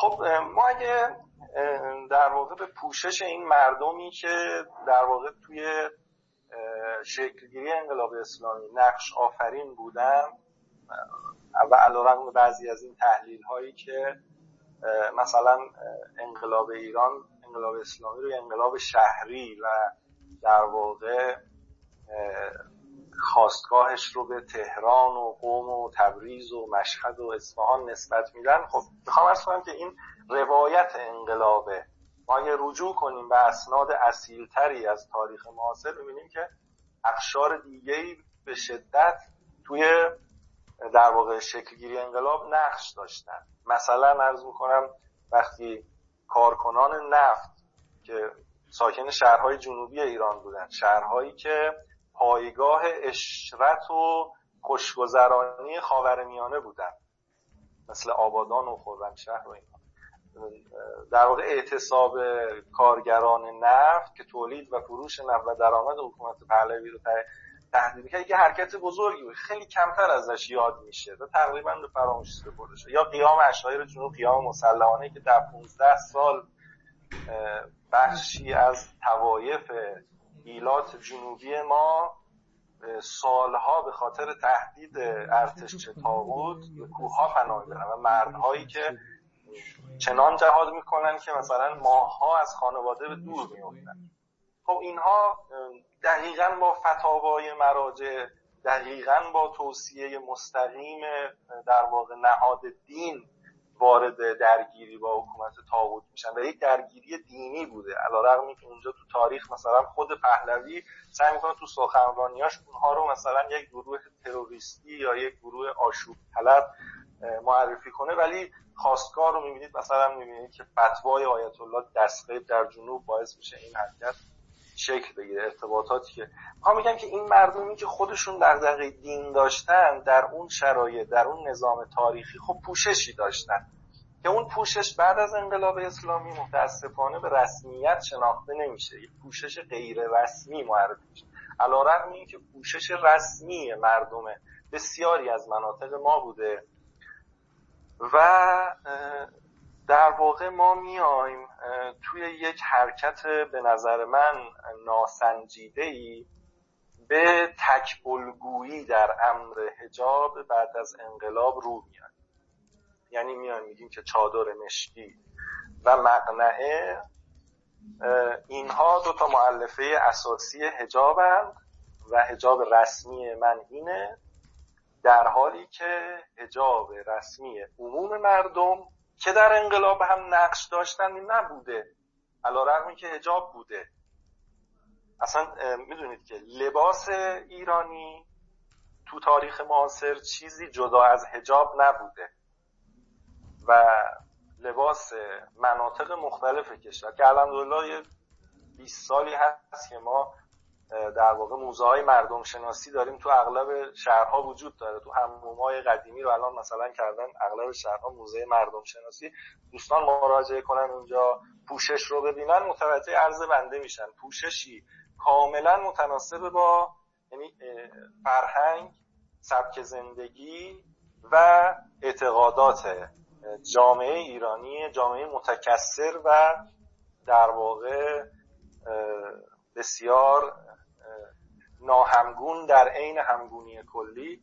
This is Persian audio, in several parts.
خب ما اگه در واقع به پوشش این مردمی که در واقع توی شکلگیری انقلاب اسلامی نقش آفرین بودن و علیرغم بعضی از این تحلیل هایی که مثلا انقلاب ایران انقلاب اسلامی رو انقلاب شهری و در واقع خواستگاهش رو به تهران و قوم و تبریز و مشهد و اصفهان نسبت میدن. خب می‌خوام ارز کنم که این روایت انقلابه. ما اگه رجوع کنیم به اسناد اصیلتری از تاریخ معاصر ببینیم که اقشار دیگه به شدت توی در واقع شکلگیری انقلاب نقش داشتن. مثلا ارز می‌کنم وقتی کارکنان نفت که ساکن شهرهای جنوبی ایران بودن شهرهایی که پایگاه اشرت و خوشگذرانی خاورمیانه بودن. مثل آبادان و خرمشهر و اینا. در واقع اعتصاب کارگران نفت که تولید و فروش نفت و درآمد حکومت پهلوی رو تهدید کرد یه حرکت بزرگی بود. خیلی کمتر ازش یاد میشه و تقریبا به فراموشی سپرده شد. یا قیام اشایر جنوب قیام مسلحانه که در 15 سال بخشی از توایف ایلات جنوبی ما سالها به خاطر تهدید ارتش تاغوت به کوه پناه برن و مردهایی که چنان جهاد می‌کنن که مثلا ماهها از خانواده به دور میافتن. خب اینها دقیقا با فتاوای مراجع دقیقا با توصیه مستقیم در واقع نهاد دین وارد درگیری با حکومت تاغوت میشن و یک درگیری دینی بوده. علیرغم که اونجا تو تاریخ مثلا خود پهلوی سعی می‌کنه تو سخنرانیاش اونها رو مثلا یک گروه تروریستی یا یک گروه آشوب طلب معرفی کنه. ولی خواستگار رو می‌بینید مثلا می‌بینید که فتوای آیت الله دستقیب در جنوب باعث میشه این حرکت شکل بگیره ارتباطاتی که ما میگم که این مردمی که خودشون در دقیق دین داشتن در اون شرایط در اون نظام تاریخی خب پوششی داشتن. که اون پوشش بعد از انقلاب اسلامی متاسفانه به رسمیت شناخته نمیشه. یک پوشش غیر رسمی معرفی میشه. علیرغم اینکه پوشش رسمی مردم بسیاری از مناطق ما بوده. و در واقع ما میایم توی یک حرکت به نظر من ناسنجیده ای به تکبلگویی در امر حجاب بعد از انقلاب رو میاد یعنی میایم میگیم که چادر مشکی و مقنعه اینها دو تا معلفه اساسی حجابند و حجاب رسمی من اینه در حالی که حجاب رسمی عموم مردم که در انقلاب هم نقش داشتن نبوده. علا که هجاب بوده. اصلا می‌دونید که لباس ایرانی تو تاریخ معاصر چیزی جدا از هجاب نبوده. و لباس مناطق مختلف کشور که الحمدلله یه 20 سالی هست که ما در واقع موزه های مردم شناسی داریم تو اغلب شهرها وجود داره. تو هموم های قدیمی رو الان مثلا کردن اغلب شهرها موزه مردم شناسی دوستان مراجعه کنن اونجا پوشش رو ببینن متوجه عرض بنده میشن. پوششی کاملا متناسب با یعنی فرهنگ سبک زندگی و اعتقادات جامعه ایرانی جامعه متکثر و در واقع بسیار ناهمگون در عین همگونی کلی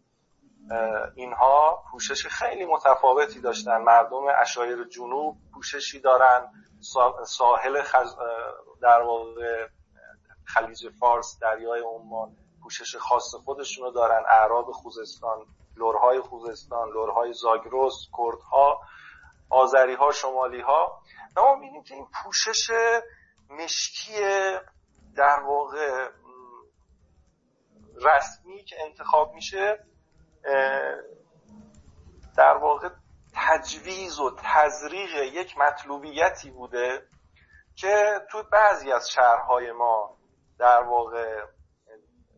اینها پوشش خیلی متفاوتی داشتن. مردم اشایر جنوب پوششی دارن. ساحل خز... در واقع خلیج فارس دریای عمان پوشش خاص خودشونو دارن. اعراب خوزستان لورهای خوزستان لورهای زاگرس کردها آذری ها شمالی ها ما می‌بینیم که این پوشش مشکی در واقع رسمی که انتخاب میشه در واقع تجویز و تزریق یک مطلوبیتی بوده که تو بعضی از شهرهای ما در واقع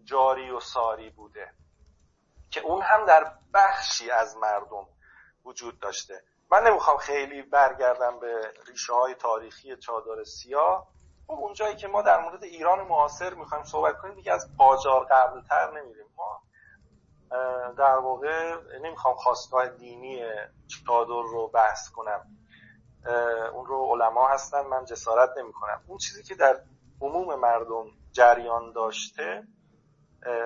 جاری و ساری بوده که اون هم در بخشی از مردم وجود داشته. من نمی‌خوام خیلی برگردم به ریشه های تاریخی چادر سیاه. خب اونجایی که ما در مورد ایران معاصر می‌خوایم صحبت کنیم دیگه از قاجار قبلتر نمیریم. ما در واقع نمی‌خوام خواستگاه دینی چادر رو بحث کنم. هستن من جسارت نمی کنم اون چیزی که در عموم مردم جریان داشته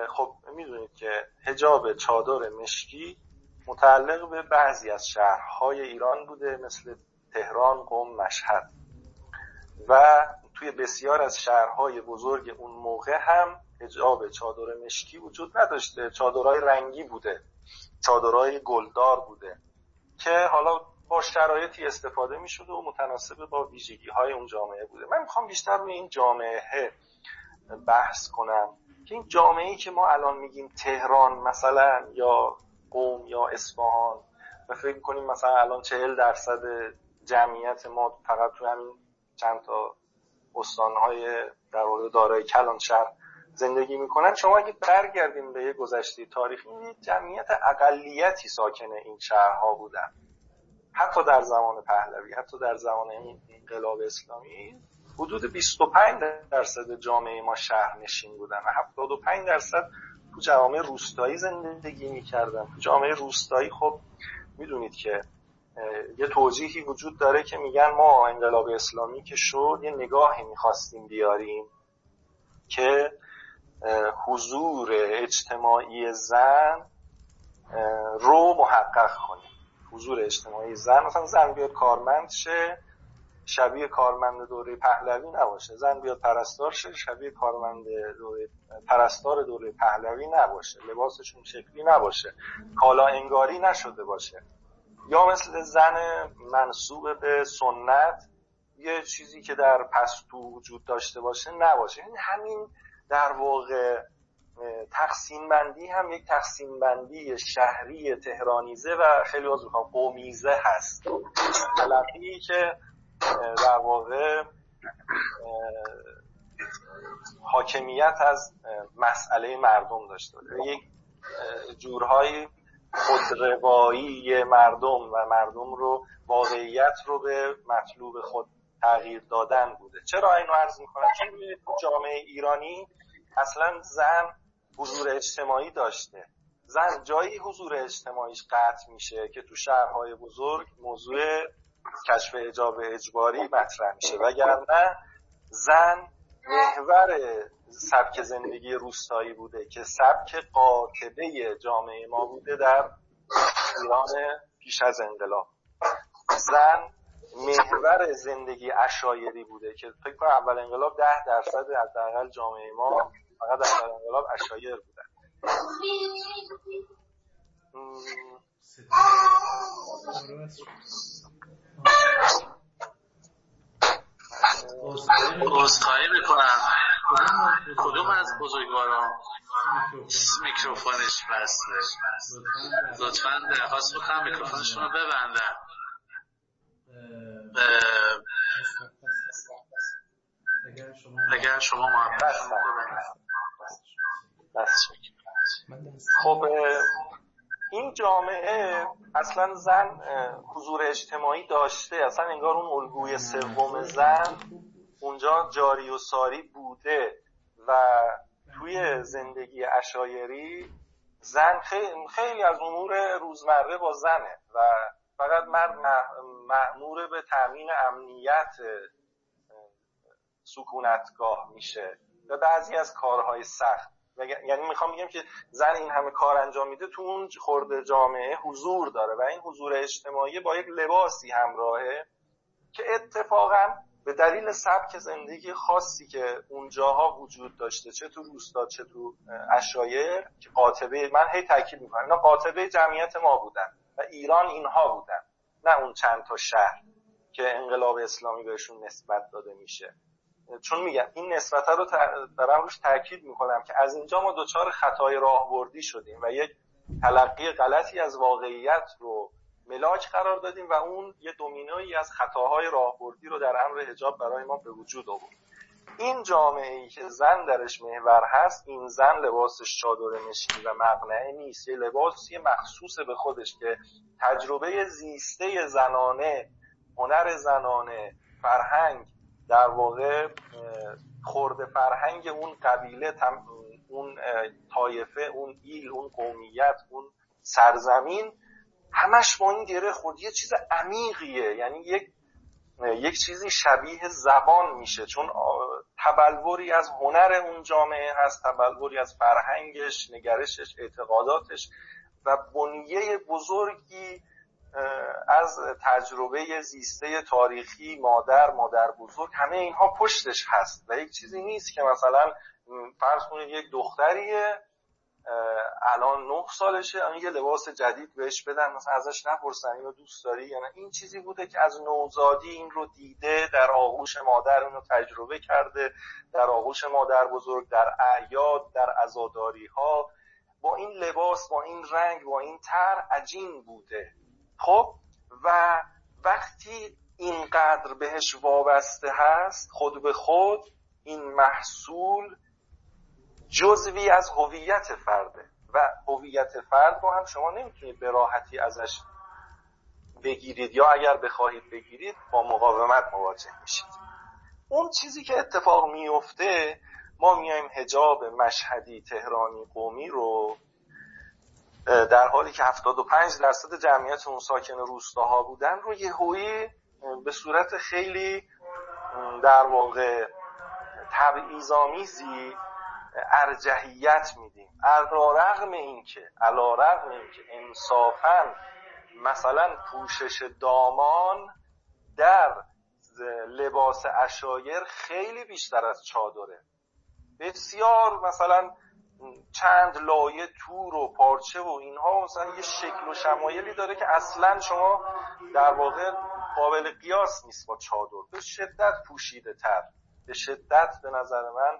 خب می‌دونید که هجاب چادر مشکی متعلق به بعضی از شهرهای ایران بوده مثل تهران، قم، مشهد. و توی بسیار از شهرهای بزرگ اون موقع هم هجاب چادر مشکی وجود نداشته. چادرهای رنگی بوده. چادرهای گلدار بوده. که حالا با شرایطی استفاده می شده و متناسب با ویژگی های اون جامعه بوده. من می‌خوام بیشتر روی این جامعه بحث کنم. که این جامعه ای که ما الان میگیم تهران مثلا یا قوم یا اصفهان و فکر کنیم مثلا الان چهل درصد جمعیت ما فقط تو همین چند تا استانهای در واقع دارای کلان شهر زندگی می‌کنن. شما اگه برگردیم به یه گذشته تاریخی این جمعیت اقلیتی ساکن این شهرها بودن. حتی در زمان پهلوی حتی در زمان این انقلاب اسلامی حدود 25 درصد جامعه ما شهرنشین بودن و 75 درصد تو جامعه روستایی زندگی می‌کردن. تو جامعه روستایی خب می‌دونید که یه توجیهی وجود داره که میگن ما انقلاب اسلامی که شد یه نگاهی می‌خواستیم بیاریم که حضور اجتماعی زن رو محقق کنیم. حضور اجتماعی زن مثلا زن بیاد کارمند شه شبیه کارمند دوره پهلوی نباشه. زن بیاد پرستار شه شبیه کارمند دوره پرستار دوره پهلوی نباشه. لباسشون شکلی نباشه. کالا انگاری نشده باشه. یا مثل زن منصوب به سنت یه چیزی که در پستو وجود داشته باشه نباشه. این همین در واقع تقسیم بندی هم یک تقسیم بندی شهری تهرانیزه و خیلی از قومیزه هست. تلقی که در واقع حاکمیت از مسئله مردم داشته یک جورهای خودروایی مردم و مردم رو واقعیت رو به مطلوب خود تغییر دادن بوده. چرا اینو عرض می‌کنم؟ چون جامعه ایرانی اصلا زن حضور اجتماعی داشته. زن جایی حضور اجتماعیش قطع میشه که تو شهرهای بزرگ موضوع کشف اجاب اجباری مطرح میشه. وگرنه زن محور سبک زندگی روستایی بوده که سبک قاطبه جامعه ما بوده در ایران پیش از انقلاب. زن محور زندگی اشایری بوده که فکر کنم اول انقلاب ده درصد حداقل جامعه ما فقط در انقلاب اشایر بودن عذرخواهی می‌کنم. کدوم از بزرگواران میکروفونش بسته. لطفا درخواست بکنم میکروفونشون رو ببندن اگر شما محبت خب این جامعه اصلا زن حضور اجتماعی داشته. اصلا انگار اون الگوی سوم زن اونجا جاری و ساری بوده. و توی زندگی اشایری زن خیلی, از امور روزمره با زنه. و فقط مرد معمور به تامین امنیت سکونتگاه میشه. و بعضی از کارهای سخت. یعنی می‌خوام بگم که زن این همه کار انجام میده تو اون خورده جامعه حضور داره و این حضور اجتماعی با یک لباسی همراهه که اتفاقا به دلیل سبک زندگی خاصی که اونجاها وجود داشته چه تو روستا چه تو اشایر که قاطبه من هی تاکید می‌کنم اینا قاطبه جمعیت ما بودن و ایران اینها بودن نه اون چند تا شهر که انقلاب اسلامی بهشون نسبت داده میشه. چون میگم این نسبت رو دارم روش تاکید می‌کنم که از اینجا ما دچار خطای راهبردی شدیم و یک تلقی غلطی از واقعیت رو ملاک قرار دادیم و اون یه دومینویی از خطاهای راهبردی رو در امر حجاب برای ما به وجود آورد. این جامعه ای که زن درش محور هست این زن لباسش چادر مشکی و مقنعه نیست یه لباسی مخصوص به خودش که تجربه زیسته زنانه هنر زنانه فرهنگ در واقع خورده فرهنگ اون قبیله اون طایفه اون ایل اون قومیت اون سرزمین همش با این گره خورد. یه چیز عمیقیه. یعنی یک یک چیزی شبیه زبان میشه. چون تبلوری از هنر اون جامعه هست تبلوری از فرهنگش نگرشش اعتقاداتش و بنیه بزرگی از تجربه زیسته تاریخی مادر مادر بزرگ همه اینها پشتش هست و یک چیزی نیست که مثلا فرض کنید یک دختریه الان نه سالشه الان یه لباس جدید بهش بدن مثلا ازش نپرسن اینو دوست داری یا نه. این چیزی بوده که از نوزادی این رو دیده در آغوش مادر اینو تجربه کرده در آغوش مادر بزرگ در اعیاد در عزاداری ها با این لباس با این رنگ با این تر عجین بوده. خب و وقتی اینقدر بهش وابسته هست خود به خود این محصول جزوی از هویت فرده. و هویت فرد رو هم شما نمی‌تونید به راحتی ازش بگیرید یا اگر بخواهید بگیرید با مقاومت مواجه میشید. اون چیزی که اتفاق میفته ما میایم هجاب مشهدی تهرانی قومی رو در حالی که 75 درصد جمعیت اون ساکن روستاها بودن رو یه هوی به صورت خیلی در واقع تبعیض‌آمیزی ارجحیت میدیم. علا رغم اینکه علا رغم اینکه انصافا مثلا پوشش دامان در لباس اشایر خیلی بیشتر از چادره. بسیار مثلا چند لایه تور و پارچه و اینها مثلا یه شکل و شمایلی داره که اصلا شما در واقع قابل قیاس نیست با چادر. به شدت پوشیده تر به شدت به نظر من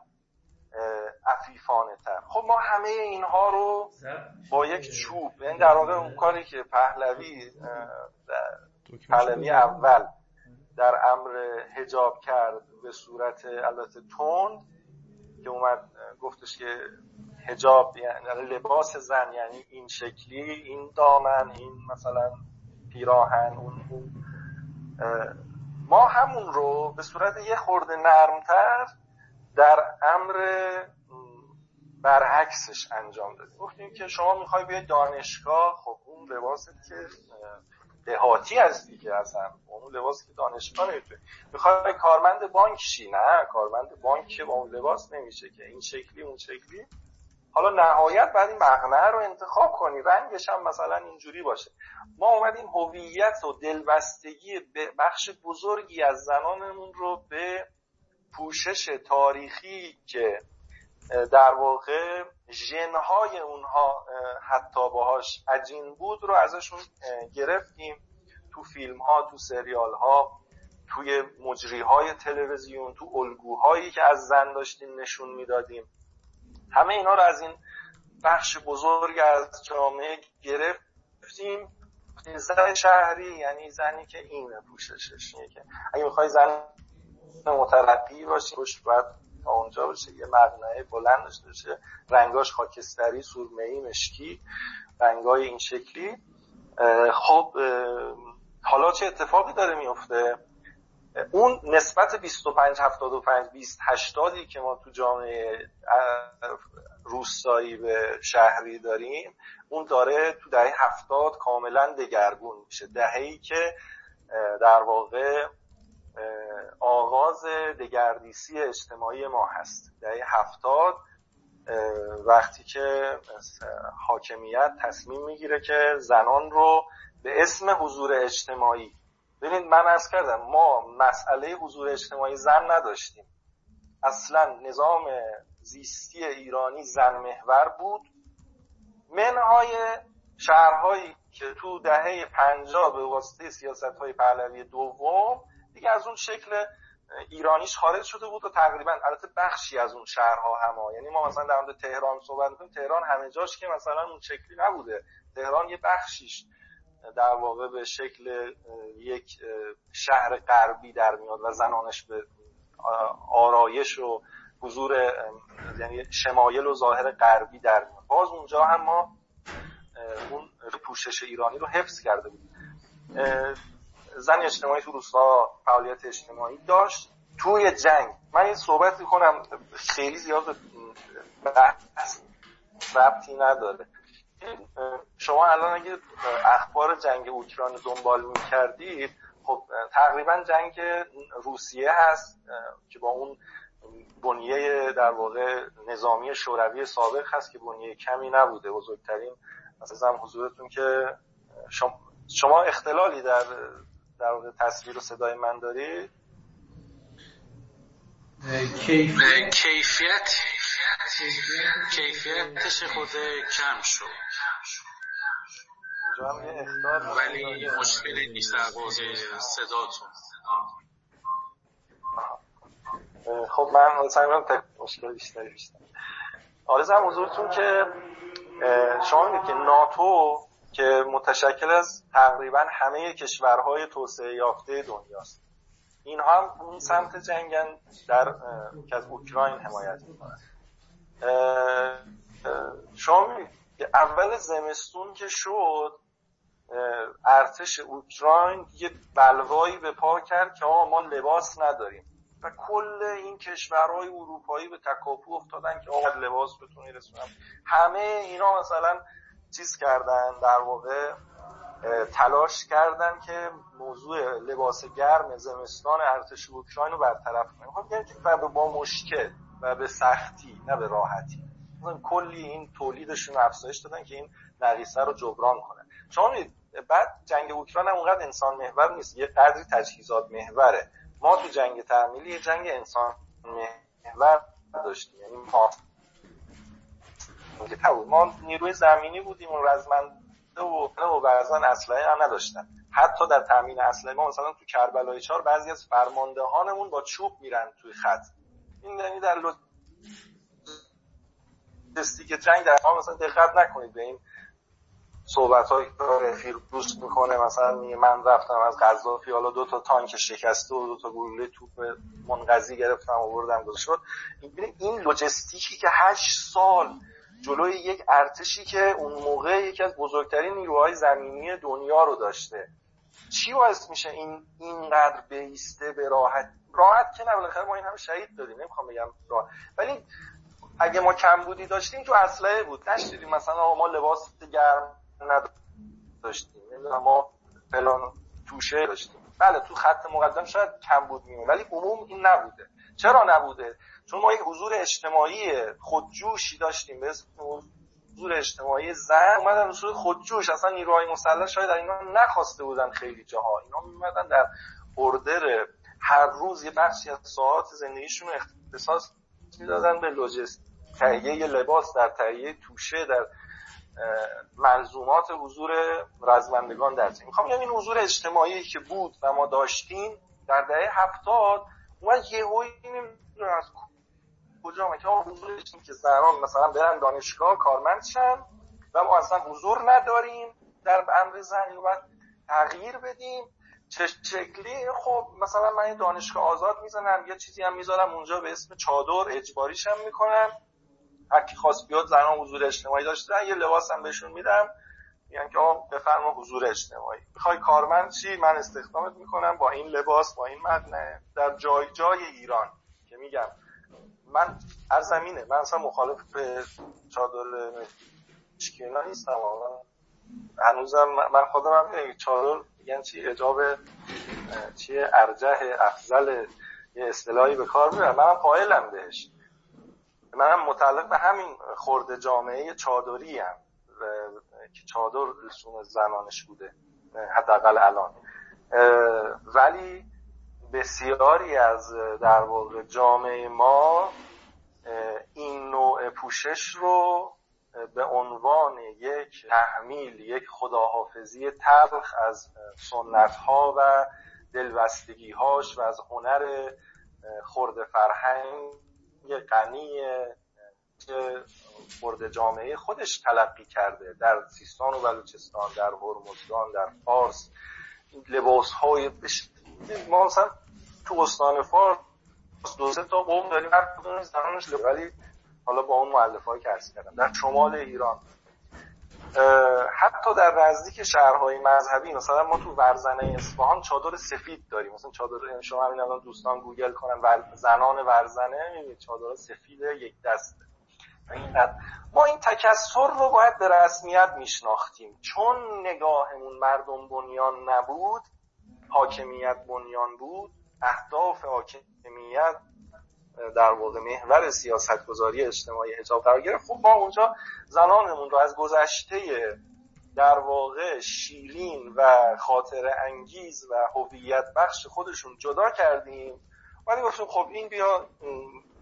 افیفانه تر خب ما همه اینها رو با یک چوب یعنی در واقع اون کاری که پهلوی پهلوی اول در امر هجاب کرد به صورت البته تند که اومد گفتش که هجاب یعنی لباس زن یعنی این شکلی این دامن این مثلا پیراهن اون, ما همون رو به صورت یه خورده نرمتر در امر برعکسش انجام دادیم. گفتیم که شما می‌خوای بیاید دانشگاه خب اون لباست که دهاتی هستی که اصلا اون لباس که دانشگاه نمی‌تونه می‌خوای کارمند بانک شی نه؟ کارمند بانک که با اون لباس نمیشه که این شکلی اون شکلی. حالا نهایت بعد این مقنعه رو انتخاب کنی رنگش هم مثلا اینجوری باشه. ما اومدیم هویت و دلبستگی بخش بزرگی از زنانمون رو به پوشش تاریخی که در واقع ژنهای اونها حتی باهاش عجین بود رو ازشون گرفتیم تو فیلم ها تو سریال ها توی مجری های تلویزیون تو الگوهایی که از زن داشتیم نشون می‌دادیم. همه اینا رو از این بخش بزرگ از جامعه گرفتیم. زن شهری یعنی زنی که این پوششش که اگه می‌خوای زن مترقی باشی پشت باید تا اونجا باشه یه مقنعه بلند داشته باشه رنگاش خاکستری سرمه‌ای مشکی رنگای این شکلی. خب حالا چه اتفاقی داره میفته اون نسبت 25 75 20 80 که ما تو جامعه روستایی به شهری داریم اون داره تو دهه 70 کاملا دگرگون میشه. دهه‌ای که در واقع آغاز دگردیسی اجتماعی ما هست. دهه هفتاد وقتی که حاکمیت تصمیم می‌گیره که زنان رو به اسم حضور اجتماعی ببینید من از کردم ما مسئله حضور اجتماعی زن نداشتیم. اصلا نظام زیستی ایرانی زن محور بود. منهای شهرهایی که تو دهه پنجاه به واسطه سیاست های پهلوی دوم دیگه از اون شکل ایرانیش خارج شده بود و تقریبا البته بخشی از اون شهرها هم یعنی ما مثلا در مورد تهران صحبت می‌کنیم تهران همه جاش که مثلا اون شکلی نبوده. تهران یه بخشیش. در واقع به شکل یک شهر غربی در میاد و زنانش به آرایش و حضور یعنی شمایل و ظاهر غربی در میاد. باز اونجا هم ما اون پوشش ایرانی رو حفظ کرده بود زن اجتماعی تو روستا فعالیت اجتماعی داشت. توی جنگ من این صحبت می‌کنم خیلی زیاد بحث ربطی نداره. شما الان اگه اخبار جنگ اوکراین دنبال می‌کردید خب خب تقریبا جنگ روسیه هست که با اون بنیه در واقع نظامی شوروی سابق هست که بنیه کمی نبوده بزرگترین مثلا حضورتون که شما, اختلالی در در واقع تصویر و صدای من دارید؟ کیفیت کیفیتش خود کم شد. ولی مشکلی نیست در صداتون. خب من سعی تک مشکل بیشتری بیشتر آرزم حضورتون که شما میگید که ناتو که متشکل از تقریبا همه کشورهای توسعه یافته دنیاست. اینها هم اون سمت جنگن در که از اوکراین حمایت می‌کنن. شما اول زمستون که شد ارتش اوکراین یه بلوایی به پا کرد که آقا ما لباس نداریم. و کل این کشورهای اروپایی به تکاپو افتادن که آقا لباس بتونی رسونم. همه اینا مثلا چیز کردن در واقع تلاش کردن که موضوع لباس گرم زمستان ارتش اوکراین رو برطرف کنیم. خب یعنی با مشکل و به سختی نه به راحتی. کلی این تولیدشون افزایش دادن که این نقیصه رو جبران کنن. شما بعد جنگ اوکراین هم اونقدر انسان محور نیست. یه قدری تجهیزات محوره. ما تو جنگ تعمیلی یه جنگ انسان محور داشتیم. یعنی ما ما نیروی زمینی بودیم و رزمنده و و بعضا اسلحه هم نداشتن. حتی در تامین اسلحه ما مثلا تو کربلای چهار بعضی از فرماندهانمون با چوب میرن توی خط. این یعنی در لوجستیک جنگ در مثلا دقت نکنید به این صحبت های تاریخی دوست می‌کنه. مثلا میگه من رفتم از قذافی حالا دو تا تانک شکسته و دو تا گلوله توپ منقضی گرفتم آوردم گذاشت. شد این لوجستیکی که هشت سال جلوی یک ارتشی که اون موقع یکی از بزرگترین نیروهای زمینی دنیا رو داشته. چی باعث میشه این اینقدر بیسته به راحت؟ راحت که نه بالاخره ما این همه شهید داریم نمی‌خوام بگم راحت. ولی اگه ما کمبودی داشتیم تو اسلحه بود. نشدیدیم مثلا ما لباس گرم نداشتیم. ما فلان توشه داشتیم. بله تو خط مقدم شاید کم بود میمون ولی عموم این نبوده. چرا نبوده؟ چون ما یک حضور اجتماعی خودجوشی داشتیم. به اسم حضور اجتماعی زن اومدن به صورت خودجوش. اصلا نیروهای مسلح شاید در اینا نخواسته بودن خیلی جاها. اینا میمدن در اردر هر روز یه بخشی از ساعات زندگیشون اختصاص می‌دادن به لوجست تهیه لباس در تهیه توشه در ملزومات حضور رزمندگان در زمین می‌خوام این حضور اجتماعی که بود و ما داشتیم در دهه هفتاد اومد یه از کجا که حضور که زنان مثلا برن دانشگاه کارمند شن و ما اصلا حضور نداریم در امر زنی و تغییر بدیم. چه شکلی؟ خب مثلا من دانشگاه آزاد می‌زنم یه چیزی هم می‌ذارم اونجا به اسم چادر اجباریشم می‌کنم. هر کی خواست بیاد زنان حضور اجتماعی داشتن یه لباس هم بهشون میدم. میگن که آقا بفرما حضور اجتماعی. می‌خوای کارمند چی؟ من استخدامت می‌کنم با این لباس با این مدنه در جای جای ایران که میگم من هر زمینه. من اصلا مخالف چادر مشکینا نیستم. هنوزم من خودم هم چادر میگن چی؟ اجاب چیه؟ ارجح افضل یه اصطلاحی به کار می‌برم. من قائلم بهش. منم متعلق به همین خورده جامعه چادری هم که چادر رسوم زنانش بوده حداقل الان. ولی بسیاری از در واقع جامعه ما این نوع پوشش رو به عنوان یک تحمیل یک خداحافظی تلخ از سنت ها و دلبستگی هاش و از هنر خورده فرهنگ غنی که خورده جامعه خودش تلقی کرده در سیستان و بلوچستان در هرمزگان در فارس. لباس های بش... ما مثلا تو استان فارس دو سه تا قوم داریم هر کدوم زنانش ولی حالا با اون معلف های که کردم. در شمال ایران حتی در نزدیک شهرهای مذهبی مثلا ما تو ورزنه اصفهان چادر سفید داریم. مثلا چادر یعنی شما همین الان دوستان گوگل کنن زنان ورزنه می‌بینید چادر سفید یک دسته. ما این تکسر رو باید به رسمیت میشناختیم. چون نگاهمون مردم بنیان نبود حاکمیت بنیان بود اهداف حاکمیت در واقع محور سیاست گذاری اجتماعی حجاب قرار گرفت. خب ما اونجا زنانمون رو از گذشته در واقع شیرین و خاطر انگیز و هویت بخش خودشون جدا کردیم ولی گفتیم خب این بیا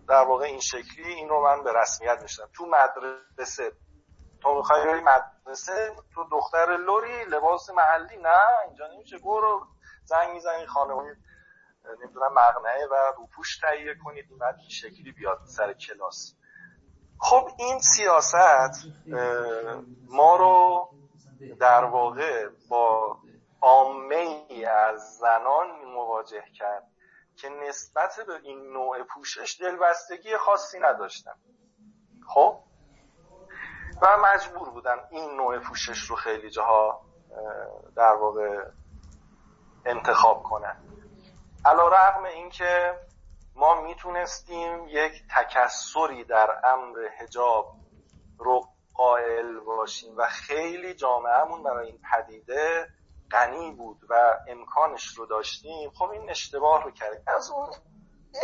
در واقع این شکلی این رو من به رسمیت میشتم تو مدرسه. تو می‌خوای مدرسه؟ تو دختر لوری لباس محلی؟ نه اینجا نمیشه. برو زنگ می‌زنی خانواده نمی‌دونم مقنعه و روپوش تهیه کنید بعد این شکلی بیاد سر کلاس. خب این سیاست ما رو در واقع با عامه از زنان مواجه کرد که نسبت به این نوع پوشش دلبستگی خاصی نداشتن. خب؟ و مجبور بودن این نوع پوشش رو خیلی جاها در واقع انتخاب کنن. علا رقم این که ما می‌تونستیم یک تکسری در امر هجاب رو قائل باشیم و خیلی جامعهمون برای این پدیده غنی بود و امکانش رو داشتیم خب این اشتباه رو کردیم. از اون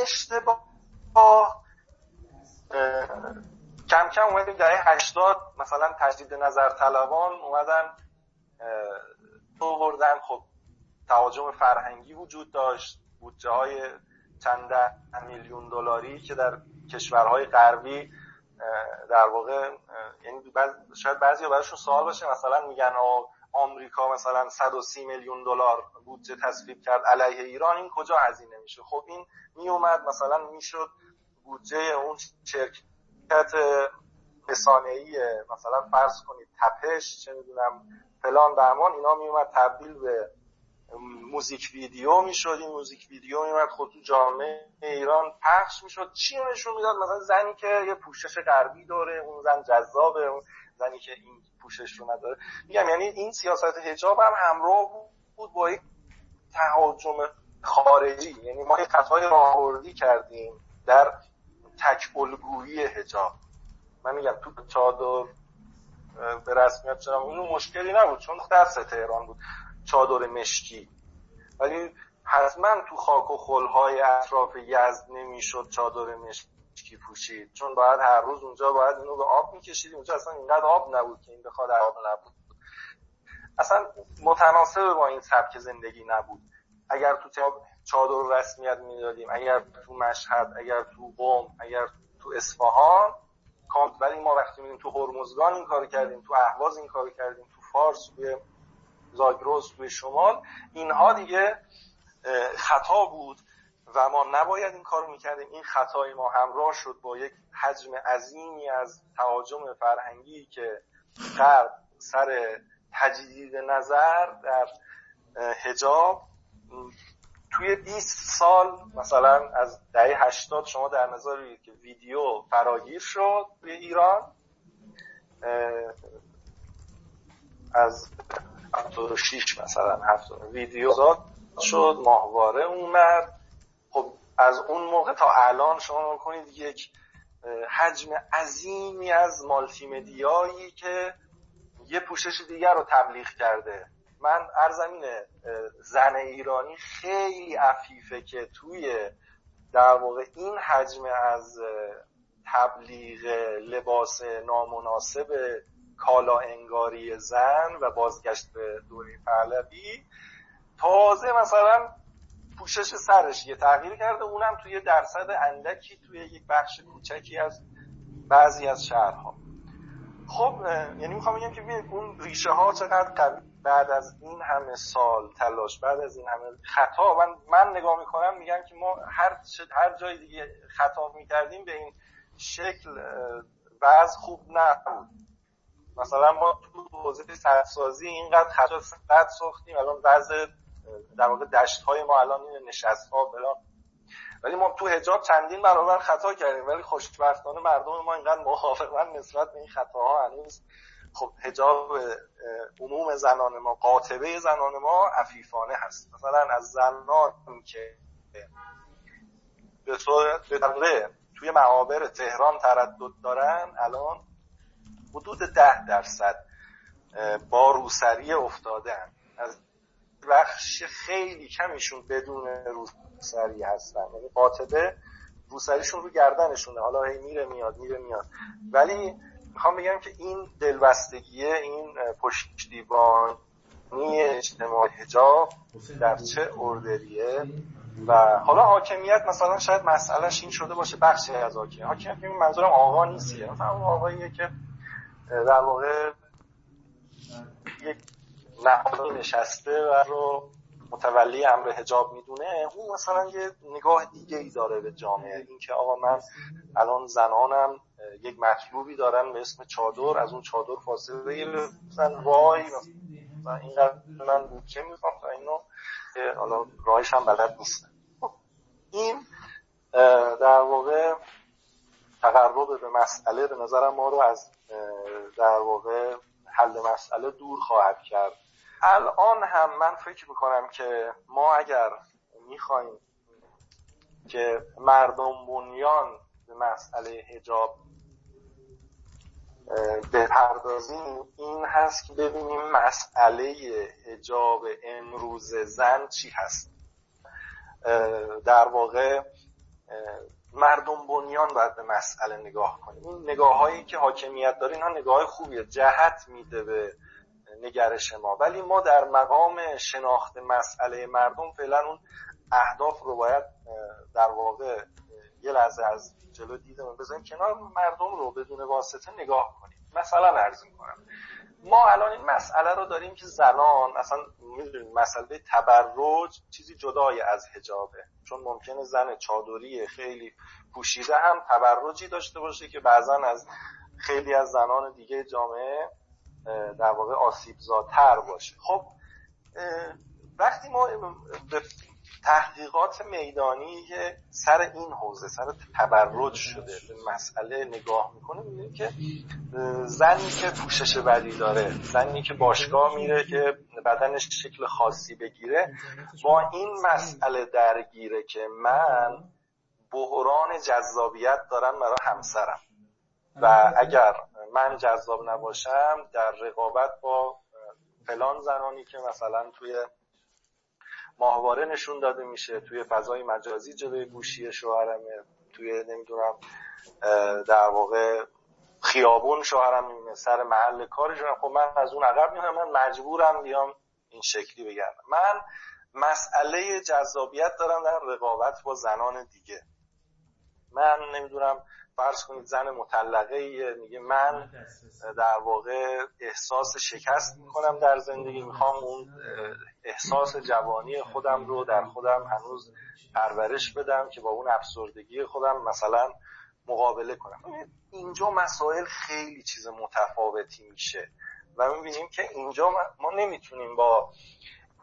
اشتباه کم کم اومدیم دهه هشتاد مثلا تجدید نظر طلبان اومدن تو بردن خب تهاجم فرهنگی وجود داشت. بودجه های چند میلیون دلاری که در کشورهای غربی در واقع یعنی شاید بعضی براشون سوال باشه مثلا میگن آمریکا مثلا 130 میلیون دلار بودجه تصویب کرد علیه ایران این کجا هزینه میشه؟ خب این میومد مثلا می‌شد بودجه اون شرکت رسانه‌ای مثلا فرض کنید تپش چه می‌دونم فلان بهمان اینا میومد تبدیل به موزیک ویدیو می‌شد این موزیک ویدیو میومد خود تو جامعه ایران پخش می‌شد چی نشون می‌داد؟ مثلا زنی که یه پوشش غربی داره اون زن جذابه اون زنی که این پوشش رو نداره. میگم یعنی این سیاست حجاب هم همراه بود با یک تهاجم خارجی. یعنی ما یک خطای راهبردی کردیم در تک الگویی حجاب. من میگم تو چادر به رسمیت شدم اون مشکلی نبود چون دست تهران بود. چادر مشکی. ولی حتما تو خاک و خلهای اطراف یزد نمی‌شد چادر مشکی پوشید. چون باید هر روز اونجا باید اینو به آب می‌کشید اونجا اصلا اینقدر آب نبود که این بخواد آب نبود. اصلا متناسب با این سبک زندگی نبود. اگر تو چادر رسمیت می‌دادیم اگر تو مشهد اگر تو قوم اگر تو اصفهان ولی ما وقتی میدیم تو هرمزگان این کار کردیم تو اهواز این کار کردیم تو فارس توی زاگروس توی شمال اینها دیگه خطا بود و ما نباید این کار می‌کردیم. این خطای ما همراه شد با یک حجم عظیمی از تهاجم فرهنگی که غرب سر تجدید نظر در هجاب توی 20 سال مثلا از دهه 80 شما در نظر بگیرید که ویدیو فراگیر شد توی ایران. از 76 مثلا هفت ویدیو زاد شد ماهواره اومد. خب از اون موقع تا الان شما کنید یک حجم عظیمی از مالتی مدیایی که یه پوشش دیگر رو تبلیغ کرده. من ارزمین زن ایرانی خیلی عفیفه که توی در واقع این حجم از تبلیغ لباس نامناسب کالا انگاری زن و بازگشت به دوره پهلوی تازه مثلا پوشش سرش یه تغییر کرده اونم توی درصد اندکی توی یک بخش کوچکی از بعضی از شهرها. خب یعنی می‌خوام بگم که اون ریشه ها چقدر قوی؟ بعد از این همه سال تلاش بعد از این همه خطا من من نگاه می‌کنم میگم که ما هر هر جای دیگه خطا می‌کردیم به این شکل بعض خوب نبود. مثلا ما تو حوزه سدسازی اینقدر خطا صد ساختیم الان وضع در واقع دشت های ما الان این نشست ها بلا ولی ما تو حجاب چندین برابر خطا کردیم ولی خوشبختانه مردم ما اینقدر مخافقن نسبت به این خطاها هنوز. خب حجاب عموم زنان ما قاطبه زنان ما عفیفانه هست. مثلا از زنان که به طور توی معابر تهران تردد دارن الان حدود ده درصد با روسری افتادن. از بخش خیلی کمیشون بدون روسری هستن. یعنی قاطبه روسریشون رو گردنشونه. حالا هی میره میاد میره میاد. ولی می‌خوام بگم که این دلبستگیه این پشتیبانی اجتماعی هجاب در چه اردریه و حالا حاکمیت مثلا شاید مسئلهش این شده باشه بخشی از حاکمیت. حاکمیت منظورم آقا نیستیه. مثلا اون آقاییه که در واقع یک نهادی نشسته و رو متولی امر حجاب می‌دونه. اون مثلا یه نگاه دیگه ای داره به جامعه. اینکه آقا من الان زنانم یک مطلوبی دارن به اسم چادر از اون چادر فاصله مثلا وای مثلا اینقدر من بودجه می‌خوام تا اینو حالا راهش هم بلد نیستن این در واقع تقرب به مسئله به نظرم ما رو از در واقع حل مسئله دور خواهد کرد. الان هم من فکر می‌کنم که ما اگر می‌خوایم که مردم بنیان به مسئله هجاب بپردازیم این هست که ببینیم مسئله هجاب امروز زن چی هست. در واقع مردم بنیان باید به مسئله نگاه کنیم. این نگاه هایی که حاکمیت داره اینها نگاه خوبیه. جهت میده به نگرش ما. ولی ما در مقام شناخت مسئله مردم فعلا اون اهداف رو باید در واقع یه لحظه از جلو دیدم بذاریم کنار مردم رو بدون واسطه نگاه کنیم. مثلا عرض می‌کنم. ما الان این مسئله رو داریم که زنان اصلا می‌دونیم مسئله تبرج چیزی جدای از هجابه چون ممکنه زن چادری خیلی پوشیده هم تبرجی داشته باشه که بعضا از خیلی از زنان دیگه جامعه در واقع آسیب زادتر باشه. خب وقتی ما تحقیقات میدانی که سر این حوزه سر تبرج شده به مسئله نگاه می‌کنه می‌بینیم که زنی که پوشش بدی داره زنی که باشگاه میره که بدنش شکل خاصی بگیره با این مسئله درگیره که من بحران جذابیت دارم برای همسرم. و اگر من جذاب نباشم در رقابت با فلان زنانی که مثلا توی ماهواره نشون داده میشه توی فضای مجازی جلوی گوشی شوهرمه توی نمی‌دونم در واقع خیابون شوهرم می‌بینه سر محل کارش. خب من از اون عقب میام من مجبورم بیام این شکلی بگردم. من مسئله جذابیت دارم در رقابت با زنان دیگه. من نمی‌دونم فرض کنید زن مطلقه میگه من در واقع احساس شکست می‌کنم در زندگی می‌خوام اون احساس جوانی خودم رو در خودم هنوز پرورش بدم که با اون افسردگی خودم مثلا مقابله کنم. اینجا مسائل خیلی چیز متفاوتی میشه و می‌بینیم که اینجا ما نمی‌تونیم با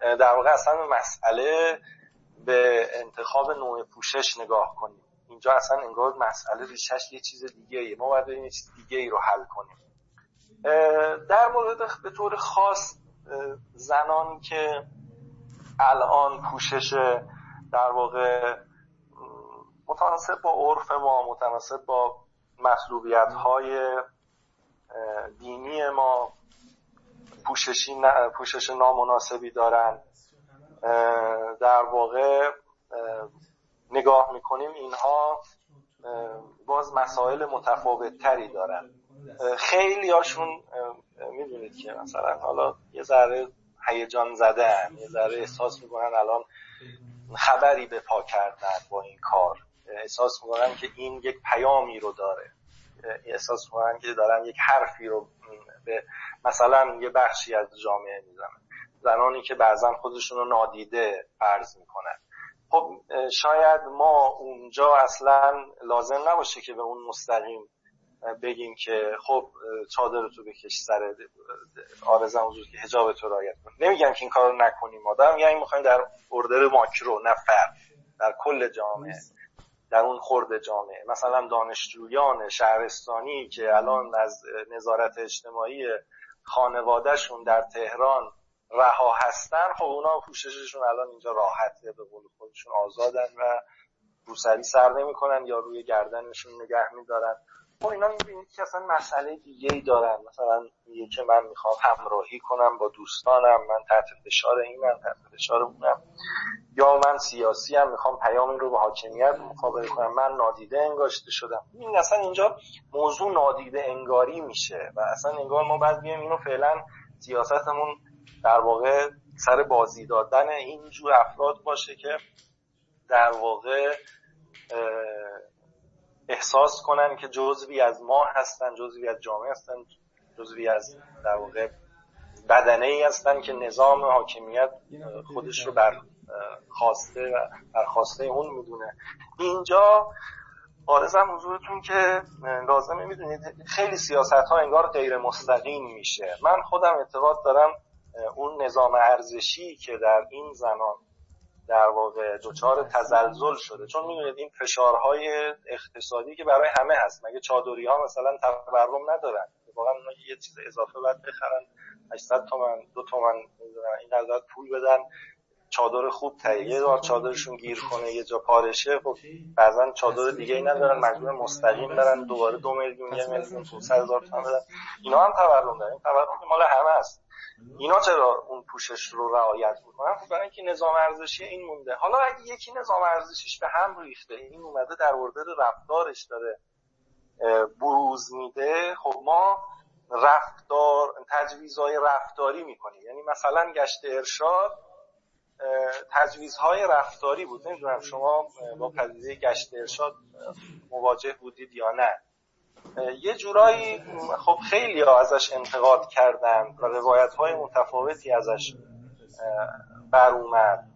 در واقع اصلا مسئله به انتخاب نوع پوشش نگاه کنیم. اینجا اصلا انگار مسئله ریشش یه چیز دیگه ایه. ما باید یه چیز دیگه ای رو حل کنیم در مورد به طور خاص زنانی که الان پوشش در واقع متناسب با عرف ما متناسب با مطلوبیت های دینی ما پوششی پوشش نامناسبی دارن در واقع نگاه می‌کنیم اینها باز مسائل متفاوت تری دارن خیلی هاشون می‌دونید که مثلا حالا یه ذره هیجان زده یه ذره احساس می‌کنن الان خبری به پا کردن با این کار. احساس می‌کنن که این یک پیامی رو داره. احساس می‌کنن که دارن یک حرفی رو به مثلا یه بخشی از جامعه می‌زنن. زنانی که بعضا خودشون رو نادیده فرض می‌کنن. خب شاید ما اونجا اصلا لازم نباشه که به اون مستقیم بگیم که خب چادر تو بکش سر آرزم حضور که هجاب تو رایت کن. نمیگم که این کار رو نکنیم دارم یعنی می‌خوایم در اردر ماکرو نه فرد در کل جامعه. در اون خورد جامعه. مثلا دانشجویان شهرستانی که الان از نظارت اجتماعی خانوادهشون در تهران رها هستن خب اونا پوشششون الان اینجا راحته به قول خودشون آزادن و روسری سر نمی‌کنن یا روی گردنشون نگه میدارن. خب اینا می‌بینید که اصلا مسئله دیگه ای دارن. مثلا میگه که من می‌خوام همراهی کنم با دوستانم من تحت فشار اینم تحت فشار اونم. یا من سیاسی هم می‌خوام پیامی رو به حاکمیت مقابله کنم. من نادیده انگاشته شدم. این اصلا اینجا موضوع نادیده انگاری میشه و اصلا انگار ما باید بیایم اینو فعلا سیاستمون در واقع سر بازی دادن اینجور افراد باشه که در واقع احساس کنن که جزوی از ما هستن جزوی از جامعه هستن جزوی از در واقع بدنه ای هستن که نظام حاکمیت خودش رو بر خواسته و برخواسته اون می‌دونه. اینجا آرزم حضورتون که لازمه می‌دونید خیلی سیاست ها انگار غیر مستقیم میشه. من خودم اعتقاد دارم اون نظام ارزشی که در این زمان در واقع دچار تزلزل شده. چون می‌دونید این فشارهای اقتصادی که برای همه هست. مگه چادری ها مثلا تورم ندارن؟ واقعا اونا یه چیز اضافه باید بخرن. 800 تومن دو تومن این قدر پول بدن. چادر خوب تهیه یه چادرشون گیر کنه یه جا پارشه. خب بعضا چادر دیگه ای ندارن مجبور مستقیم برن دوباره دو میلیون یه میلیون 500 هزار تومن بدن. اینا هم تورم دارن. تورم مال همه است. اینا چرا اون پوشش رو رعایت می‌کنن؟ خب برای اینکه نظام ارزشی این مونده. حالا اگه یکی نظام ارزشیش به هم ریخته این اومده در اردر رفتارش داره بروز میده خب ما رفتار تجویزهای رفتاری می‌کنیم. یعنی مثلا گشت ارشاد تجویزهای رفتاری بود. نمی‌دونم شما با پدیده گشت ارشاد مواجه بودید یا نه. یه جورایی خب خیلی ازش انتقاد کردن و روایت های متفاوتی ازش بر اومد.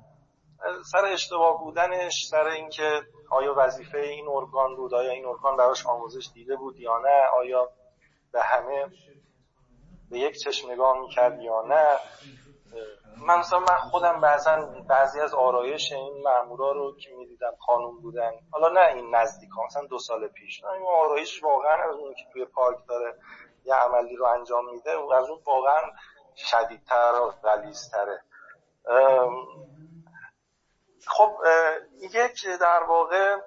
سر اشتباه بودنش سر اینکه آیا وظیفه این ارگان بود آیا این ارگان براش آموزش دیده بود یا نه آیا به همه به یک چشم نگاه می‌کرد یا نه. من مثلا من خودم بعضا بعضی از آرایش این مامورا رو که می‌دیدم خانم بودن حالا نه این نزدیک مثلا دو سال پیش این آرایش واقعا از اون که توی پارک داره یه عملی رو انجام میده از اون واقعا شدیدتر و غلیظتره خب یک در واقع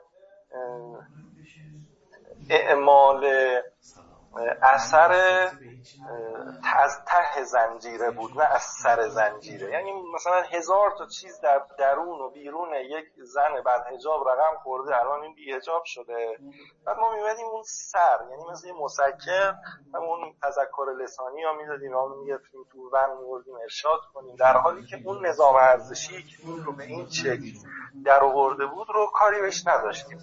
اعمال اثر از ته زنجیره بود نه از سر زنجیره. یعنی مثلا هزار تا چیز در درون و بیرون یک زن بعد هجاب رقم خورده الان این بی هجاب شده. بعد ما میمدیم اون سر یعنی مثل یه مسکر هم اون تذکر لسانی ها می‌دادیم ما می‌گفتیم تو ون میوردیم ارشاد کنیم. در حالی که اون نظام ارزشی که این رو به این شکل در آورده بود رو کاری بهش نداشتیم.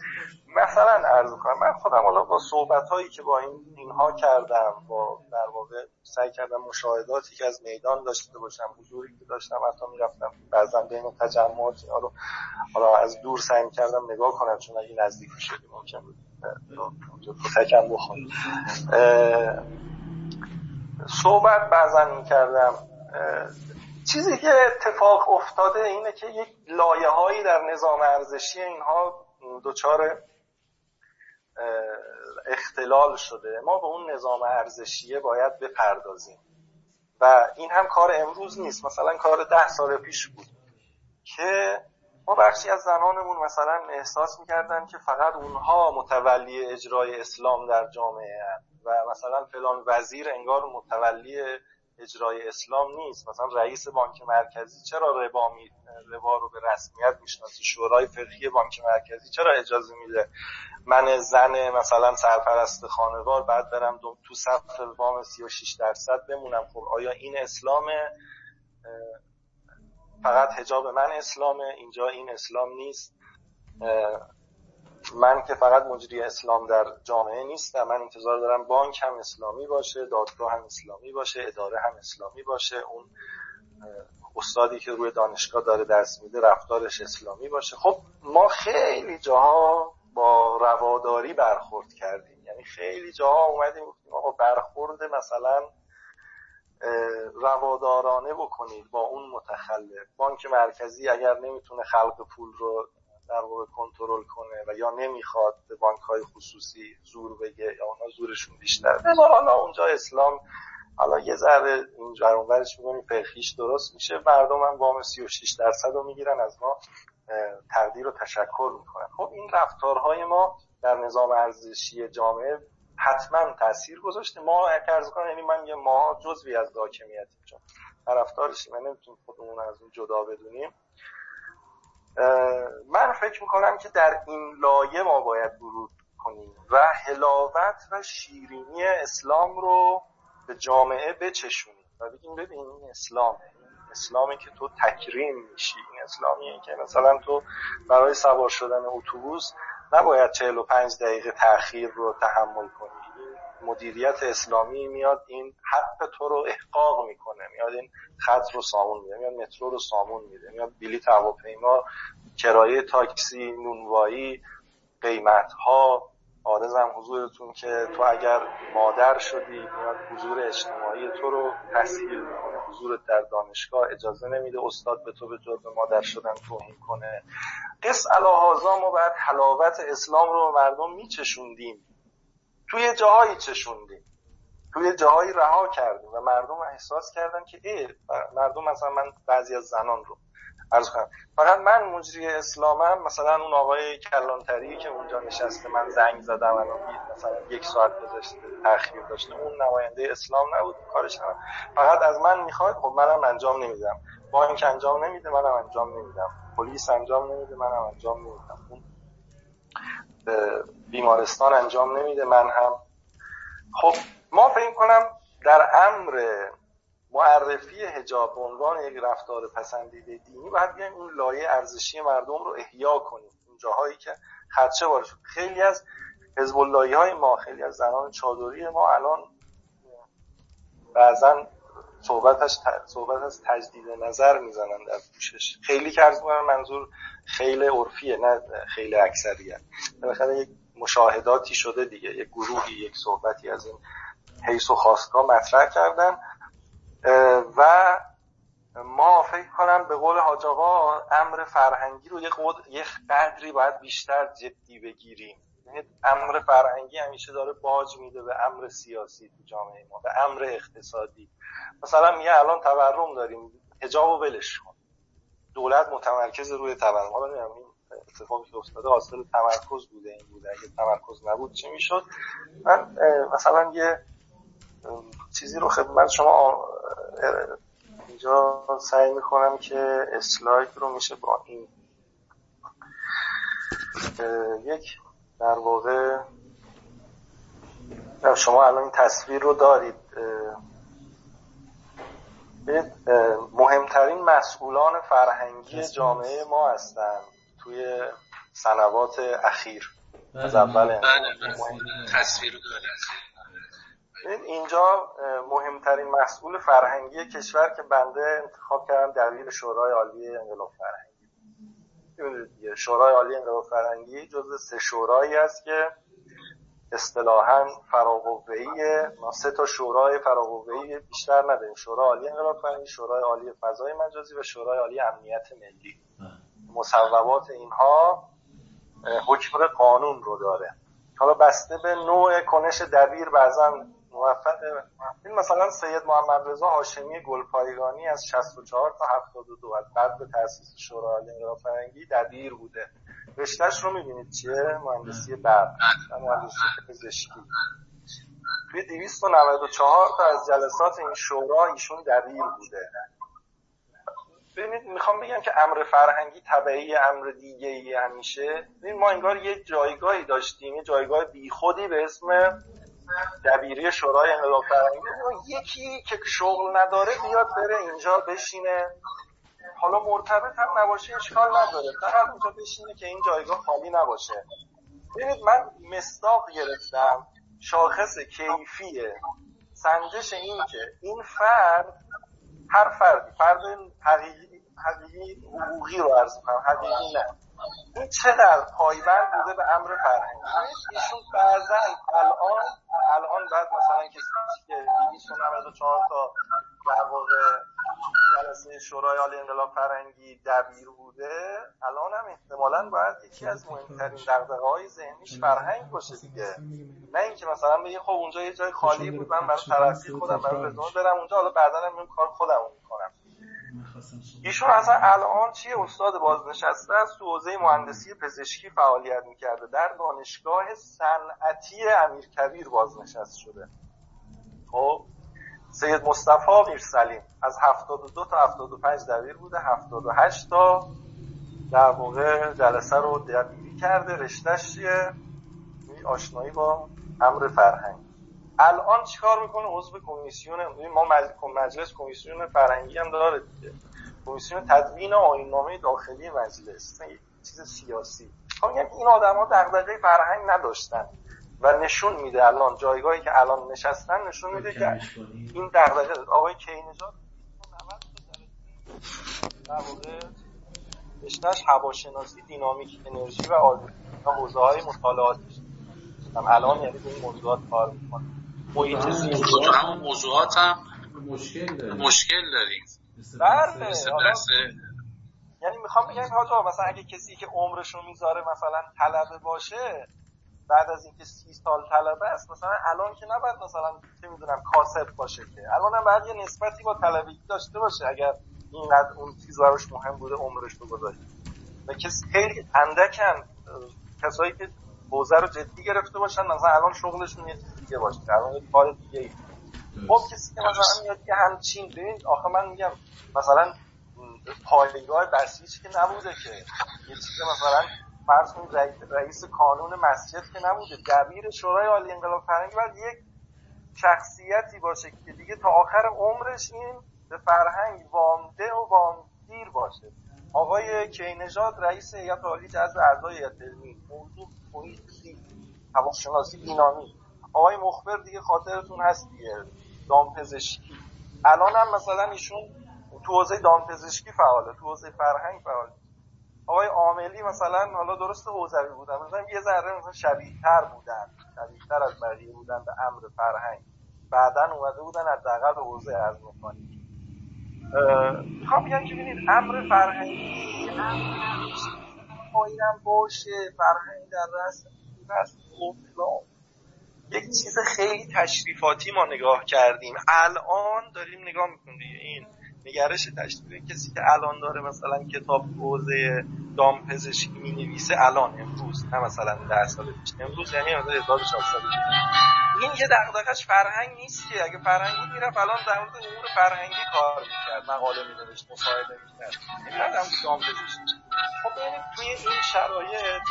مثلا عرض کنم من خودم حالا با صحبت هایی که با این اینها کردم با در واقع سعی کردم مشاهداتی که از میدان داشته باشم حضوری که داشتم حتی می‌رفتم بعضا بین تجمعات اینا رو حالا از دور سعی کردم نگاه کنم چون اگه نزدیک شدیم ممکن بود تکم بخون صحبت بعضا می‌کردم. چیزی که اتفاق افتاده اینه که یک لایه هایی در نظام ارزشی اینها دچار اختلال شده. ما به اون نظام ارزشیه باید بپردازیم. و این هم کار امروز نیست. مثلا کار ده سال پیش بود که ما بخشی از زنانمون مثلا احساس می‌کردن که فقط اونها متولی اجرای اسلام در جامعه و مثلا فلان وزیر انگار متولی اجرای اسلام نیست. مثلا رئیس بانک مرکزی چرا ربا, می... ربا رو به رسمیت می‌شناسه شورای فقهی بانک مرکزی چرا اجازه میده؟ من زن مثلا سرپرست خانوار بعد برم تو صف وام 36 درصد بمونم. خب آیا این اسلامه فقط هجاب من اسلامه؟ اینجا این اسلام نیست. من که فقط مجری اسلام در جامعه نیستم من انتظار دارم بانک هم اسلامی باشه دادگاه هم اسلامی باشه اداره هم اسلامی باشه اون استادی که روی دانشگاه داره درس میده رفتارش اسلامی باشه. خب ما خیلی جاها با رواداری برخورد کردیم. یعنی خیلی جاها اومدیم گفتیم آقا برخورد مثلا روادارانه بکنید با اون متخلف. بانک مرکزی اگر نمی‌تونه خلق پول رو در واقع کنترل کنه و یا نمی‌خواد به بانک های خصوصی زور بگه یا اونا زورشون بیشتر حالا اونجا اسلام حالا یه ذره اینجا اونورش میگونی فرخیش درست میشه. مردم هم وام 36 درصد رو می‌گیرن از ما تقدیر و تشکر می‌کنن. خب این رفتارهای ما در نظام ارزشی جامعه حتما تاثیر گذاشته. ما ارز کنم یعنی من یه ما جزوی از حاکمیتیم چون طرفدارشیم. من نمی‌تونیم خودمون از اون جدا بدونیم. من فکر می‌کنم که در این لایه ما باید ورود کنیم و حلاوت و شیرینی اسلام رو به جامعه بچشونیم. و بگیم ببین این اسلام اسلامی که تو تکریم میشی این اسلامیه که مثلا تو برای سوار شدن اتوبوس نباید 45 دقیقه تاخیر رو تحمل کنی. مدیریت اسلامی میاد این حق تو رو احقاق می‌کنه. میاد این خط رو سامون میده میاد مترو رو سامون میده میاد بلیط هواپیما کرایه تاکسی نونوایی قیمت ها آرزم حضورتون که تو اگر مادر شدی میاد حضور اجتماعی تو رو تسهیل می‌کنه. حضورت در دانشگاه اجازه نمیده استاد به تو به جرم مادر شدن توهین کنه. قص الهازا ما باید حلاوت اسلام رو مردم میچشوندیم. توی جاهایی چشوندیم. توی جاهایی رها کردیم و مردم احساس کردن که ای مردم مثلا من بعضی از زنان رو عرض کنم. فقط من مجری اسلامم مثلا اون آقای کلانتری که اونجا نشسته من زنگ زدم الان مثلا یک ساعت گذشته تاخیر داشته اون نماینده اسلام نبود کارش هم فقط از من می‌خواد خب منم انجام نمیدم. بانک انجام نمیده منم انجام نمیدم. پلیس انجام نمیده منم انجام نمیدم. بیمارستان انجام نمیده. من هم. خب ما فکر کنم در امر معرفی هجاب به عنوان یک رفتار پسندیده دینی باید بیایم این لایه ارزشی مردم رو احیا کنیم. اون جاهایی که خدشه وارد خیلی از حزب های ما خیلی از زنان چادری ما الان بعضا صحبتش صحبت از تجدید نظر می‌زنن در پوشش. خیلی که از منظور خیلی عرفیه نه خیلی اکثریت بالاخره یک مشاهداتی شده دیگه یک گروهی یک صحبتی از این حیث و خواستگاه مطرح کردن. و ما فکر کنم به قول حاج امر فرهنگی رو یه قدری باید بیشتر جدی بگیریم. امر فرهنگی همیشه داره باج میده به امر سیاسی تو جامعه ما به امر اقتصادی. مثلا میگه الان تورم داریم حجاب و ولش کن. دولت متمرکز روی تورم. حالا این اتفاقی که افتاده حاصل تمرکز بوده این بوده. اگه تمرکز نبود چه می‌شد؟ من مثلا یه چیزی رو خدمت شما اینجا سعی می‌کنم که اسلاید رو میشه با این یک در واقع شما الان این تصویر رو دارید. مهمترین مسئولان فرهنگی جامعه ما هستند توی سنوات اخیر. از اول بله، بله. تصویر اینجا مهمترین مسئول فرهنگی کشور که بنده انتخاب کردم دبیر شورای عالی انقلاب فرهنگی. شورای عالی انقلاب فرهنگی جز سه شورایی است که اصطلاحا فراقوه‌ای ما سه تا شورای فراقوه‌ای بیشتر نداریم. شورای عالی انقلاب فرهنگی شورای عالی فضای مجازی و شورای عالی امنیت ملی. مصوبات اینها حکم قانون رو داره. حالا بسته به نوع کنش دبیر بعضا موفق این مثلا سید محمد رضا هاشمی گلپایگانی از 64 تا 72 از به تاسیس شورای انقلاب فرهنگی دبیر بوده. رشتهش رو می‌بینید چیه؟ مهندسی برق مهندسی پزشکی. توی 294 تا از جلسات این شورا ایشون دبیر بوده. ببینید می‌خوام بگم که امر فرهنگی طبعی امر دیگه ای همیشه. ببین ما انگار یه جایگاهی داشتیم یه جایگاه بیخودی به اسم دبیری شورای انقلاب فرهنگی یکی که شغل نداره بیاد بره اینجا بشینه. حالا مرتبط هم نباشه اشکال نداره. فقط اونجا بشینه که این جایگاه خالی نباشه. ببینید من مصداق گرفتم. شاخص کیفیه. سنجش این که این فرد هر فردی فرد حقیقی حقیقی حقوقی رو عرض کنم حقیقی نه. این چقدر پایبند بوده به امر فرهنگی؟ ایشون بعضا الان الان بعد مثلا کسی که 294 تا در واقع جلسه شورای عالی انقلاب فرهنگی دبیر بوده الان هم احتمالا باید یکی از مهمترین دغدغه های ذهنیش فرهنگ باشه دیگه. نه اینکه مثلا بگه خب اونجا یه جای خالی بود من برای طرفی خودم برای رزومه برم اونجا حالا بعدا هم کار خودم می‌کنم. ایشون اصلا الان چیه؟ استاد بازنشسته است تو حوزه مهندسی پزشکی فعالیت می‌کرده. در دانشگاه صنعتی امیرکبیر بازنشست شده. خب سید مصطفی میرسلیم از 72 تا 75 دبیر بوده. 78 تا در موقع جلسه رو دبیری کرده. رشتهش چیه؟ آشنایی با امر فرهنگ. الان چیکار می‌کنه؟ عضو کمیسیون ما مجلس کمیسیون فرهنگی هم داره دیگه. کمیسیون تدوین آییننامه داخلی مجلس. چیز سیاسی. خب میگم این آدم ها دغدغه فرهنگ نداشتن و نشون میده الان. جایگاهی که الان نشستن نشون میده که این دغدغه آقای کینجاد در واقع رشتهش هواشناسی دینامیک انرژی و آلودگی حوزه های مطالعاتی. الان یعنی به این موضوعات کار می‌کنه. محیط همون موضوعات هم مشکل داریم. مشکل داریم. بله. یعنی می‌خوام بگم حاجا مثلا اگه کسی که عمرشو می‌ذاره مثلا طلبه باشه بعد از اینکه سی سال طلبه است مثلا الان که نباید مثلا چه می‌دونم کاسب باشه که. الان هم باید یه نسبتی با طلبگی داشته باشه اگر اینقدر اون چیز براش مهم بوده عمرش رو گذاشته و کسی خیلی اندکن کسایی که حوزه رو جدی گرفته باشن مثلا الان شغلشون دیگه باشه الان یه کار دیگه ای خب کسی که مثلا میاد که همچین ببین آخه من میگم مثلا پایگاه بسیج که نبوده که. یه چیز مثلا فرض کنید رئیس کانون مسجد که نبوده دبیر شورای عالی انقلاب فرهنگی باید یک شخصیتی باشه که دیگه تا آخر عمرش این به فرهنگ وامده و وامگیر باشه. آقای کینژاد رئیس هیئت عالی جذب اعضای هیئت علمی موضوع محیط هواشناسی دینامی آقای مخبر دیگه خاطرتون هست دیگه. دامپزشکی. الان هم مثلا ایشون تو حوزه دامپزشکی فعاله تو حوزه فرهنگ فعاله. آقای عاملی مثلا حالا درست حوزوی بودن مثلا یه ذره مثلا شبیه تر بودن شبیه تر از بقیه بودن به امر فرهنگ. بعدا اومده بودن حداقل به حوزه از مکانیک می‌خوام بگم که ببینید امر فرهنگی پایینم باشه فرهنگ در رأس رأس یک چیز خیلی تشریفاتی ما نگاه کردیم. الان داریم نگاه می‌کنیم. این نگرش تشریف. کسی که الان داره مثلا کتاب حوزه دام پزشکی می نویسه الان امروز نه مثلا ده سال پیش. امروز یعنی 1400 سال این یه دغدغش فرهنگ نیست که. اگه فرهنگی می‌رفت الان در مورد امور فرهنگی کار می‌کرد مقاله نوشت مصاحبه می‌کرد. نه در دام پزشکی خب ببینید توی این شرایط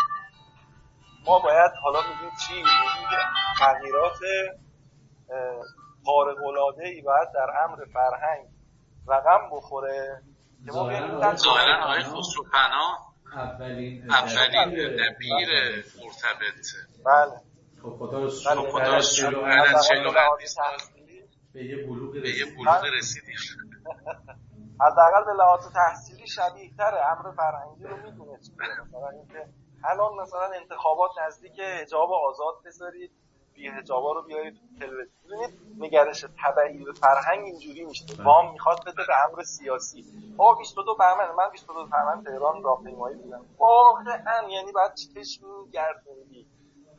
ما باید حالا میگیم چی میگیم تغییرات خارق العاده ای باید در امر فرهنگ رقم بخوره که ما ظاهرا آقای خسرو پناه اولین اولین دبیر مرتبط. بله. خب خدا رو شکر بعد از 45 سال. به یه بلوغ رسیدیم. حداقل به لحاظ تحصیلی شبیه تره. امر فرهنگی رو می‌دونه مثلا اینکه الان مثلا انتخابات نزدیک حجاب آزاد بذارید بی حجابا رو بیارید تلویزیون. نگرش تبعی به فرهنگ اینجوری میشه. بله. وام می‌خواد بده به امر سیاسی. آ 22 بهمن من 22 بهمن تهران راهپیمایی بودم. واقعا یعنی بعد چشم گردوندی؟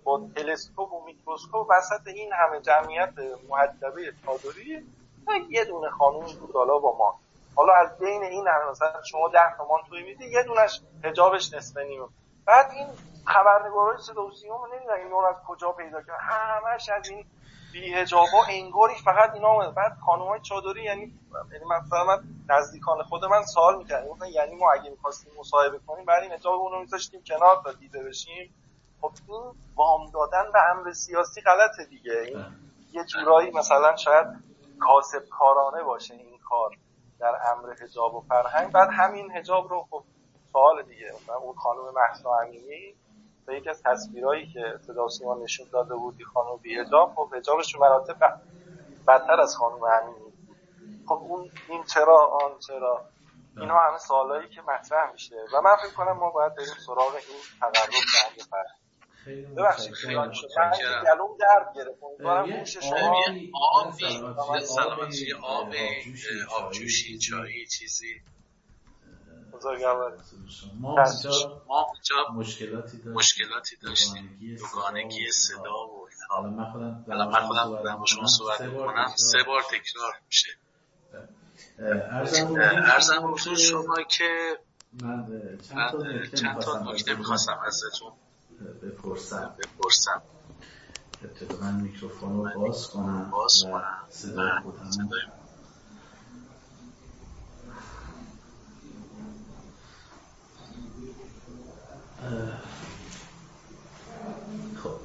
با تلسکوپ و میکروسکوپ وسط این همه جمعیت محجبه چادری یه دونه خانوم بود حالا با ما. حالا از بین این مثلا شما ده تومان توی میدی یه دونش حجابش نصف نیمه بعد این خبرنگارای صدا و سیما نمی‌دونن این از کجا پیدا کرد همش از این بیهجابا انگاری فقط اینا اومده بعد های چادری یعنی یعنی مثلا من نزدیکان خود من سوال می‌کردم گفتن یعنی ما اگه می‌خواستیم مصاحبه کنیم بعد این حجاب اونو میذاشتیم کنار تا دیده بشیم. خب این وام دادن به امر سیاسی غلطه دیگه. این یه جورایی مثلا شاید کاسب کارانه باشه این کار در امر حجاب و فرهنگ. بعد همین حجاب رو خب سوال دیگه. مثلا اون خانم محسا امینی به یکی از تصویرهایی که صدا سیما نشون داده بودی خانم بی حجاب خب حجابش مراتب بدتر از خانم امینی خب اون این چرا آن چرا؟ اینها همه سوالایی که مطرح میشه. و من فکر کنم ما باید بریم سراغ این تقرب به فرق ببخشید خیلی شد. گلوم درد گرفت. امیدوارم گوش شما آبی سلامتی آب آبجوشی چایی چیزی. ما اونجا مشکلاتی داشتیم. مشکلاتی داشتیم. دوگانگی صدا و حالا من خودم من خودم با شما صحبت می‌کنم. سه بار تکرار میشه. ارزم حضور شما که من چند تا نکته می‌خواستم ازتون بپرسم. بپرسم. ابتدا من میکروفون رو باز کنم باز کنم. صدای خودم خب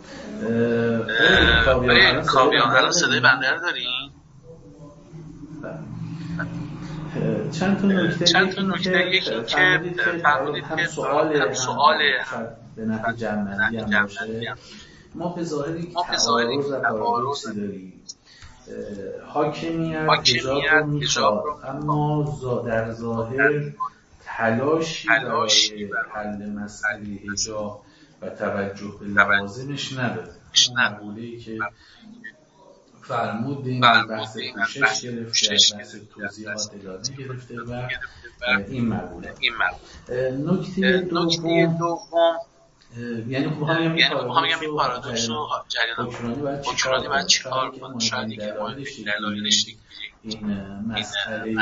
چند تا نکته چند تا نکته یکی که فرمودید که سوال سوال به نحو جمعی هم باشه ما به ظاهری تعارض و پارادوکسی داریم حاکمیت حجاب رو می‌خواد اما در ظاهر تلاشی برای حل مسئله حجاب و توجه به لوازمش نداره مقوله ای که فرمودین بحث پوشش گرفته بحث توضیحات ادامه گرفته و این مقوله. نکته دوم. یعنی خب هم یعنی خب میگم این پارادوکس و جریان حکمرانی باید چیکار کنه؟ شاید یکی دلایلش این مسئله.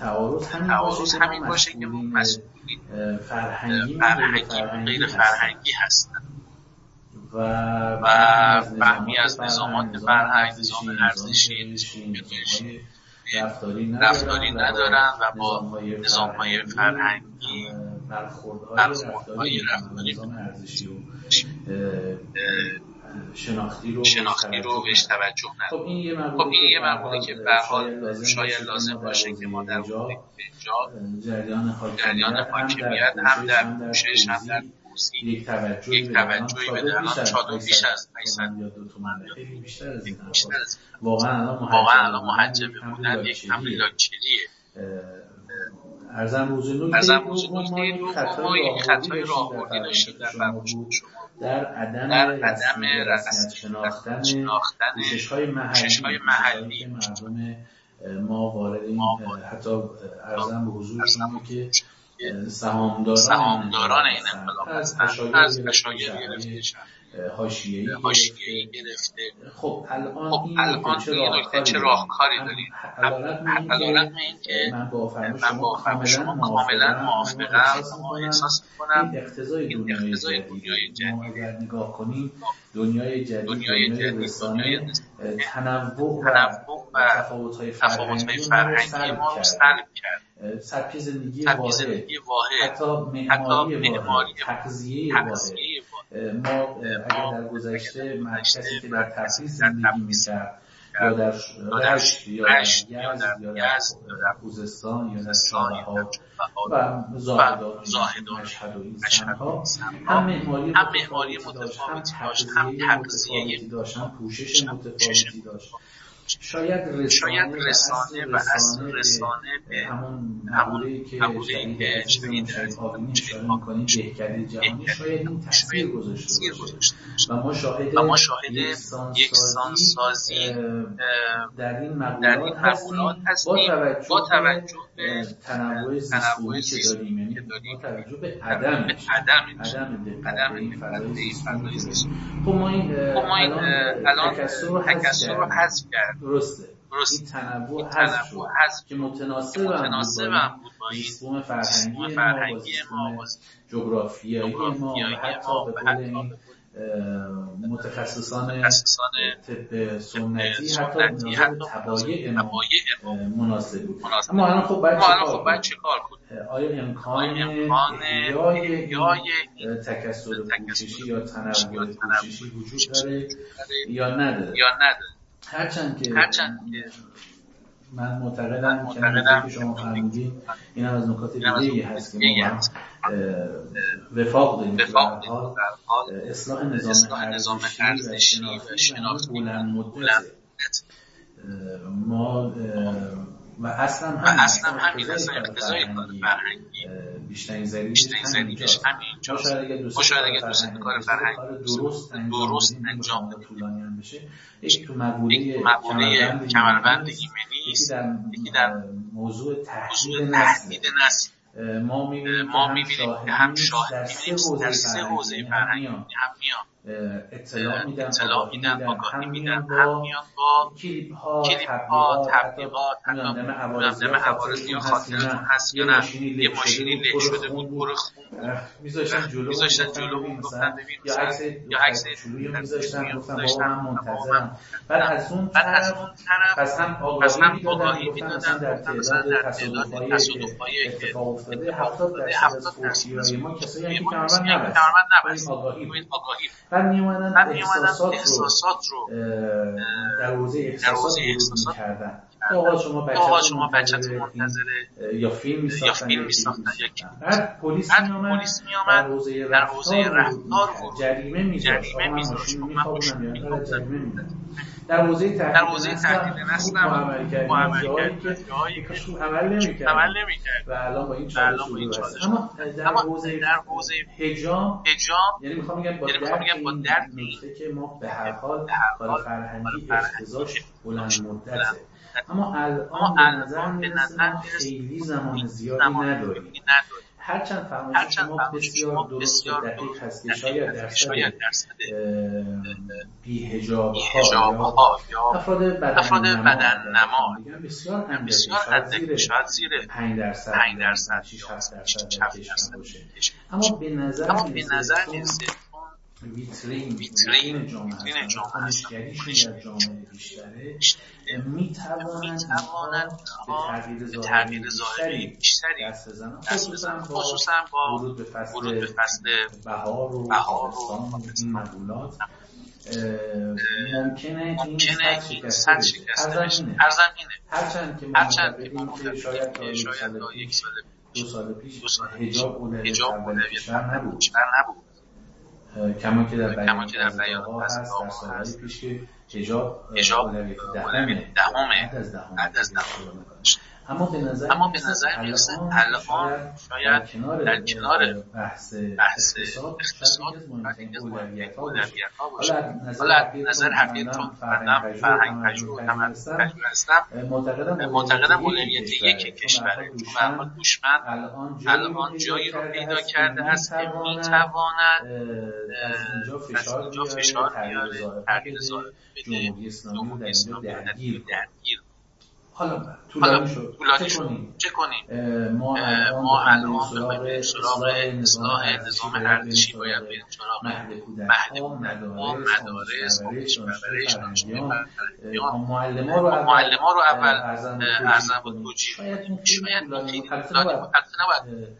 تعارض همین باشه که مسئولین فرهنگی غیر فرهنگی هستن. و فهمی از نظامات فرهنگ نظام ارزشی رفتاری ندارن و با نظام های فرهنگی برخوردهای رفتاری ارزشی و شناختی رو شناختی رو بهش توجه نداره. خب این یه خب این یه مقوله که به حال شاید لازم باشه که ما در اینجا جریان حاکمیت هم در پوشش هم در یک توجهی یک توجهی به الان چادر بیش از 500 یا دو تومن خیلی بیشتر از این واقعا الان محجبه بودن یک حمله لاکچریه. ارزم حضور حضور ما یک خطای راهبردی داشتیم در فرمایشات در عدم در عدم رسمیت شناختن پوشش های محلی, محلی. مردم ما وارد این حتی ارزم به حضور شما که سهامداران, این انقلاب هستند از اشایر گرفته حاشیه‌ای گرفته. خب الان خب الان این نکته چه راهکاری داریم؟ عدالت این که من با با شما کاملا موافقم. اما احساس می‌کنم این اقتضای دنیای جدید. نگاه کنیم دنیای جدید دنیای جدید رسانه تنوع و تفاوت‌های فرهنگی ما رو سلب کرد. سبک زندگی واحد. حتی معماری واحد. تغذیه واحد. ما اگر در گذشته کسی که در تبریز زندگی می‌کرد یا در رشت یا در یزد یا در خوزستان یا در چابهار و زاهدان مشهد و این سمتها هم معماری متفاوتی داشت هم تغذیه متفاوتی داشت هم پوشش متفاوتی داشت. شاید رسانه, شاید رسانه و اصل رسانه به همون مقوله‌ای که می‌کنیم بهتری جهانی شاید این تاثیر گذاشته و ما شاهد, و ما شاهد یکسان سازی در این مقولات هستیم. با توجه به تنوع زیستونی که داریم. یعنی با توجه به عدم این فضای زیستونی خب ما این الان تکسر رو حذف کرد درسته. درست. این تنوع شد که متناسب هم بود با این مفهوم فرهنگی, فرهنگی ما با جغرافیایی ما و حتی به قول این متخصصان طب سنتی حتی تبایع ما مناسب بود. اما الان خب باید چه کار کنیم؟ آیا امکان یا تکسر پوششی یا تنوع پوششی وجود داره یا نداره؟ هرچند که هرچند که من معتقدم که شما فرمودین این هم از نکات دیگه هست که ما وفاق داریم که حال اصلاح نظام ارزشی و شناختی بلند مدت. ما و اصلا هم اصلا همین اصلا اقتضای فرهنگی بیشترین زلیلش همینجاست. ما شاید اگه دوست کار فرهنگی درست انجام بدیم طولانی هم بشه. یک مقوله کمربند ایمنی است. یکی در موضوع تحلیل نسل. ما می‌بینیم که هم شاهد در سه حوزه فرهنگی هم میان. اطلاع میدن اطلاع میدن آگاهی میدن هم میان با کلیپ ها تبلیغات نمی‌دونم عوارضی ها خاطرتون هست یا نه؟ یه ماشینی لک شده بود پر خون میذاشتن جلو میذاشتن جلو گفتن ببین یا عکس جلوی میذاشتن گفتن من منتظرم. بعد از اون طرف پس هم آگاهی می‌دادن در تعداد تصادف‌های اتفاق افتاده 70 درصد ما کسایی که کمربند نبستن آگاهی بعد می اومدن احساسات, احساسات رو. در حوزه احساسات ورود می‌کردن. آقا شما بچه آقا شما بچه‌تون منتظره یا فیلم میساختن یا فیلم میساختن یا بعد پلیس می اومد در حوزه رفتار جریمه میذاشت. جریمه میذاشت. من یا جریمه می‌داد در حوزه تحلیل نسل هم معامله که کاش عمل نمی‌کرد عمل نمی‌کرد و الان با این چالش اما در حوزه در حوزه حجام حجام یعنی می‌خوام بگم با درک با درک که ما به هر حال کار فرهنگی اختزاش بلند مدته اما الان به نظر خیلی زمان زیادی نداریم. هرچند فرمایش شما بسیار درست و دقیق هست که شاید درصد بیهجاب ها یا افراد بدن نما بسیار اندکی شاید زیر 5 درصد 5 درصد 6 درصد باشه. اما به نظر می‌رسه ویترین ویترین جامعه کنشگریشون در جامعه بیشتره می‌توانند به تغییر ظاهری بیشتری دست بزنن خصوصا با ورود به فصل بهار و این مقولات. ممکنه این سطح شکسته بشه. ارزم اینه. هرچند که ما شاید تا یک سال دو سال پیش هجاب اولویت بیشتر نبود. کما که در بیان هست در سالهای پیش که حجاب اولویت دهمه. بعد از دهمه اما به نظر اما به نظر می‌رسه الان شاید در کنار بحث اقتصاد یکی از مهمترین اولویت ها باشه. حالا نظر حقیقتون بندم فرهنگ پژوه هم هستم. معتقدم اولویت یک کشوره تو برنامه هوشمند الان جایی رو پیدا کرده است که می‌تواند از اینجا فشار بیاره تغییر ظاهر بده جمهوری اسلامی درگیر حالا طولانی شد. چه کنیم؟ ما الان بریم سراغ اصلاح نظام ارزشی باید بریم سراغ مهد کودکان مدارس پرورش معلم ها رو اول ارزم بود توجیه شاید مفید نباید.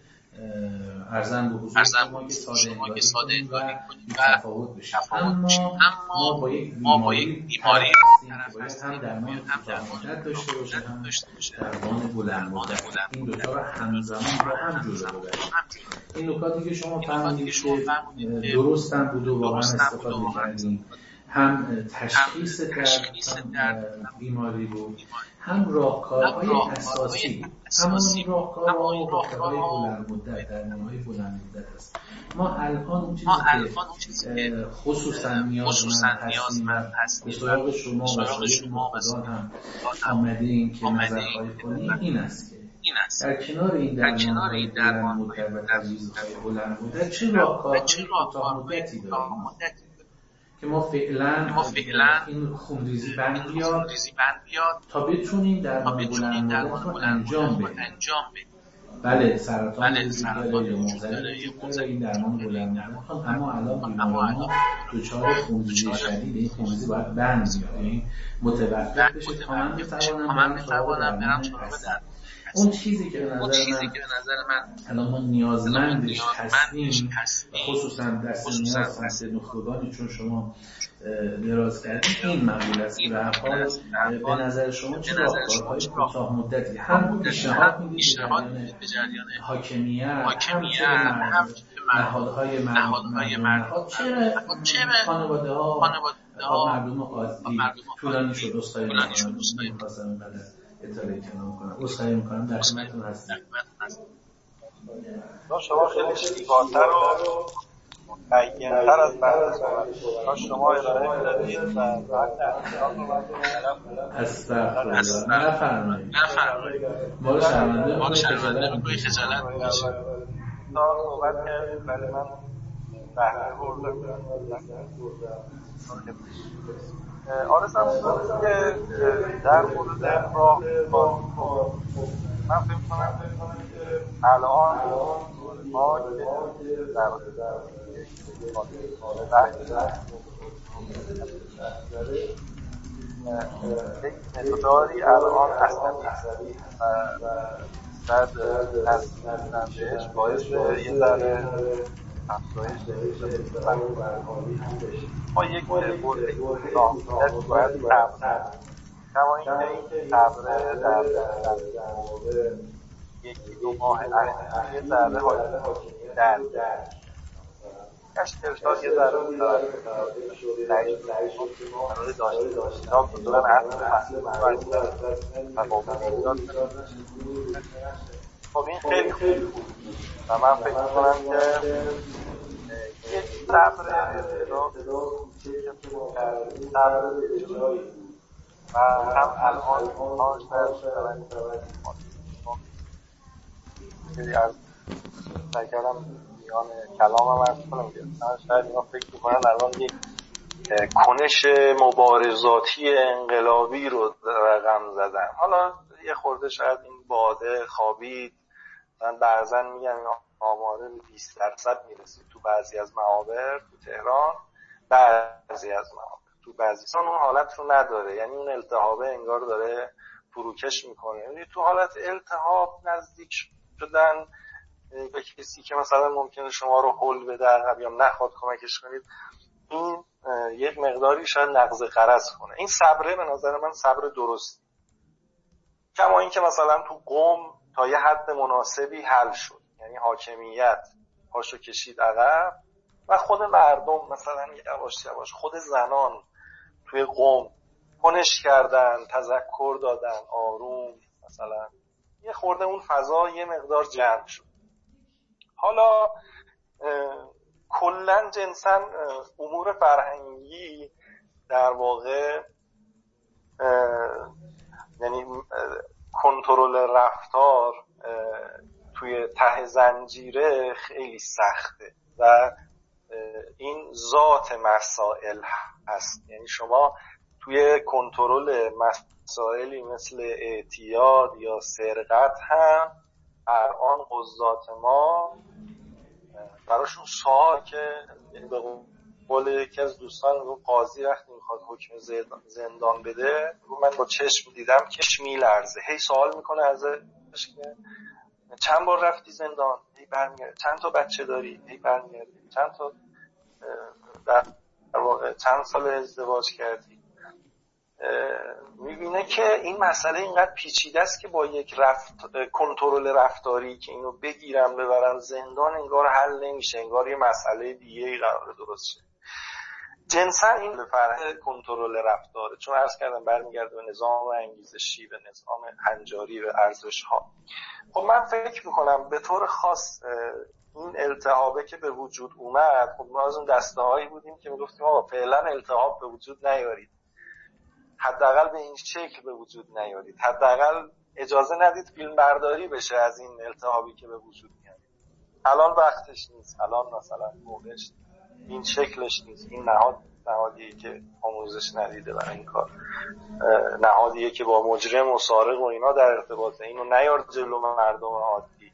ارزم به حضور شما که ساده انگاری کنیم و تفاوت بشیم اما ما با یک بیماری هم درمان مدت داشته باشه هم درمان بلند مدت. این دوتا رو همزمان با هم جلو ببریم این نکاتی که شما فهمیدید که درست هم بود و واقعا استفاده کردیم. هم تشخیص در بیماری رو هم راهکارهای اساسی. همون راهکارهای و راهکارهای بلند مدت درمانهای بلند مدت است. ما الان اون چیزی که خصوصا نیازمند هستیم. به سراغ شما و شما هم آمده این که نظرخواهی کنیم. این است که در کنار این درمان بلند مدت و تجویزهای بلند مدت چه راهکارهای کوتاه مدتی داریم که ما فعلا ما فعلا این خونریزی بند بیاد. تا بتونیم در بلند انجام بدیم. انجام بدیم. بله سرطان بله سرطان داره این درمان بلند اما الان بیماری ما دچار خونریزی شدید این خونریزی باید بند بیاد. یعنی متوقف بشه. تا من بتوانم برم سراغ درمان اون چیزی که به نظر من الان ما نیازمندش هستیم خصوصا دست نیاز هست. نخبگانی چون شما دراز کردیم این مقبول است. حال به نظر شما چه راهکارهای کوتاه مدتی؟ هم پیشنهاد می‌دید به جریان حاکمیت هم نهادهای نهاد چه خانواده ها مردم عادی طولانی شد اصخایی می‌کنم اطلاعی کنم کنم اصخایی می‌کنم در خدمتتون هستم. شما خیلی شیواتر و مبینتر از صحبت شما ارائه می‌دادید. و استغفرالله نفرمایید. ما رو شرمنده می‌کنی خجالت می‌کشید صحبت کردید ولی من بهره بردم آره که در مورد راه من فکر کنم الان ما یک مقداری الان عصبی و بعد از بهش باعث یه ذره ما یک برده باید صبر کما اینکه این صبره در یکی دو ماه اخیر یه ذره حاکمیت در گشت ارشاد یه ذره قرار داشته داشته بودن خب این خیلی خوب و من فکر می‌کنم که یک صبر صبر و هم الان آنش در از میان کلام هم کنم شاید اینا فکر می‌کنن الان کنش مبارزاتی انقلابی رو رقم زدن. حالا یه خورده شاید این باده خوابید. من برزن میگم آماره 20 درصد می‌رسید تو بعضی از معابر تو تهران بعضی از معابر. تو بعضی اون حالت رو نداره. یعنی اون التهابه انگار داره فروکش می‌کنه. یعنی تو حالت التهاب نزدیک شدن به کسی که مثلا ممکنه شما رو حل بده عقب یا نخواد کمکش کنید این یک مقداری شاید نقض قرض کنه. این صبره به نظر من صبر درست کما اینکه مثلا تو قوم تا یه حد مناسبی حل شد. یعنی حاکمیت پاشو کشید عقب و خود مردم مثلا یواش یواش خود زنان توی قوم کنش کردن تذکر دادن آروم مثلا یه خورده اون فضا یه مقدار جمع شد. حالا کلا جنسا امور فرهنگی در واقع یعنی کنترل رفتار توی ته زنجیره خیلی سخته و این ذات مسائل هست. یعنی شما توی کنترل مسائلی مثل اعتیاد یا سرقت هم الان قضات ما براشون سوال که به قول یکی از دوستان رو قاضی وقتی می‌خواد حکم زندان بده رو من با چشم دیدم که میلرزه. هی سوال می‌کنه ازش که چند بار رفتی زندان؟ هی برمیگرده چند تا بچه داری؟ هی برمیگرده چند تا در واقع چند سال ازدواج کردی؟ می‌بینه که این مسئله اینقدر پیچیده است که با یک رفت کنترل رفتاری که اینو بگیرم ببرم زندان انگار حل نمیشه. انگار یه مسئله دیگه ای قرار درست شه. جنسا این فرح کنترل رفتاره. چون عرض کردم برمیگرده به نظام انگیزشی به نظام هنجاری به ارزش ها خب من فکر می‌کنم به طور خاص این التهابه که به وجود اومد خب ما از اون دسته هایی بودیم که می‌گفتیم آقا فعلا التهاب به وجود نیارید. حداقل به این شکل به وجود نیارید. حداقل اجازه ندید فیلم برداری بشه از این التهابی که به وجود میاد. الان وقتش نیست. الان مثلا موقعش این شکلش نیست. این نهاد نهادیه که آموزش ندیده برای این کار. نهادیه که با مجرم و سارق و اینا در ارتباطه. اینو نیار جلو مردم عادی.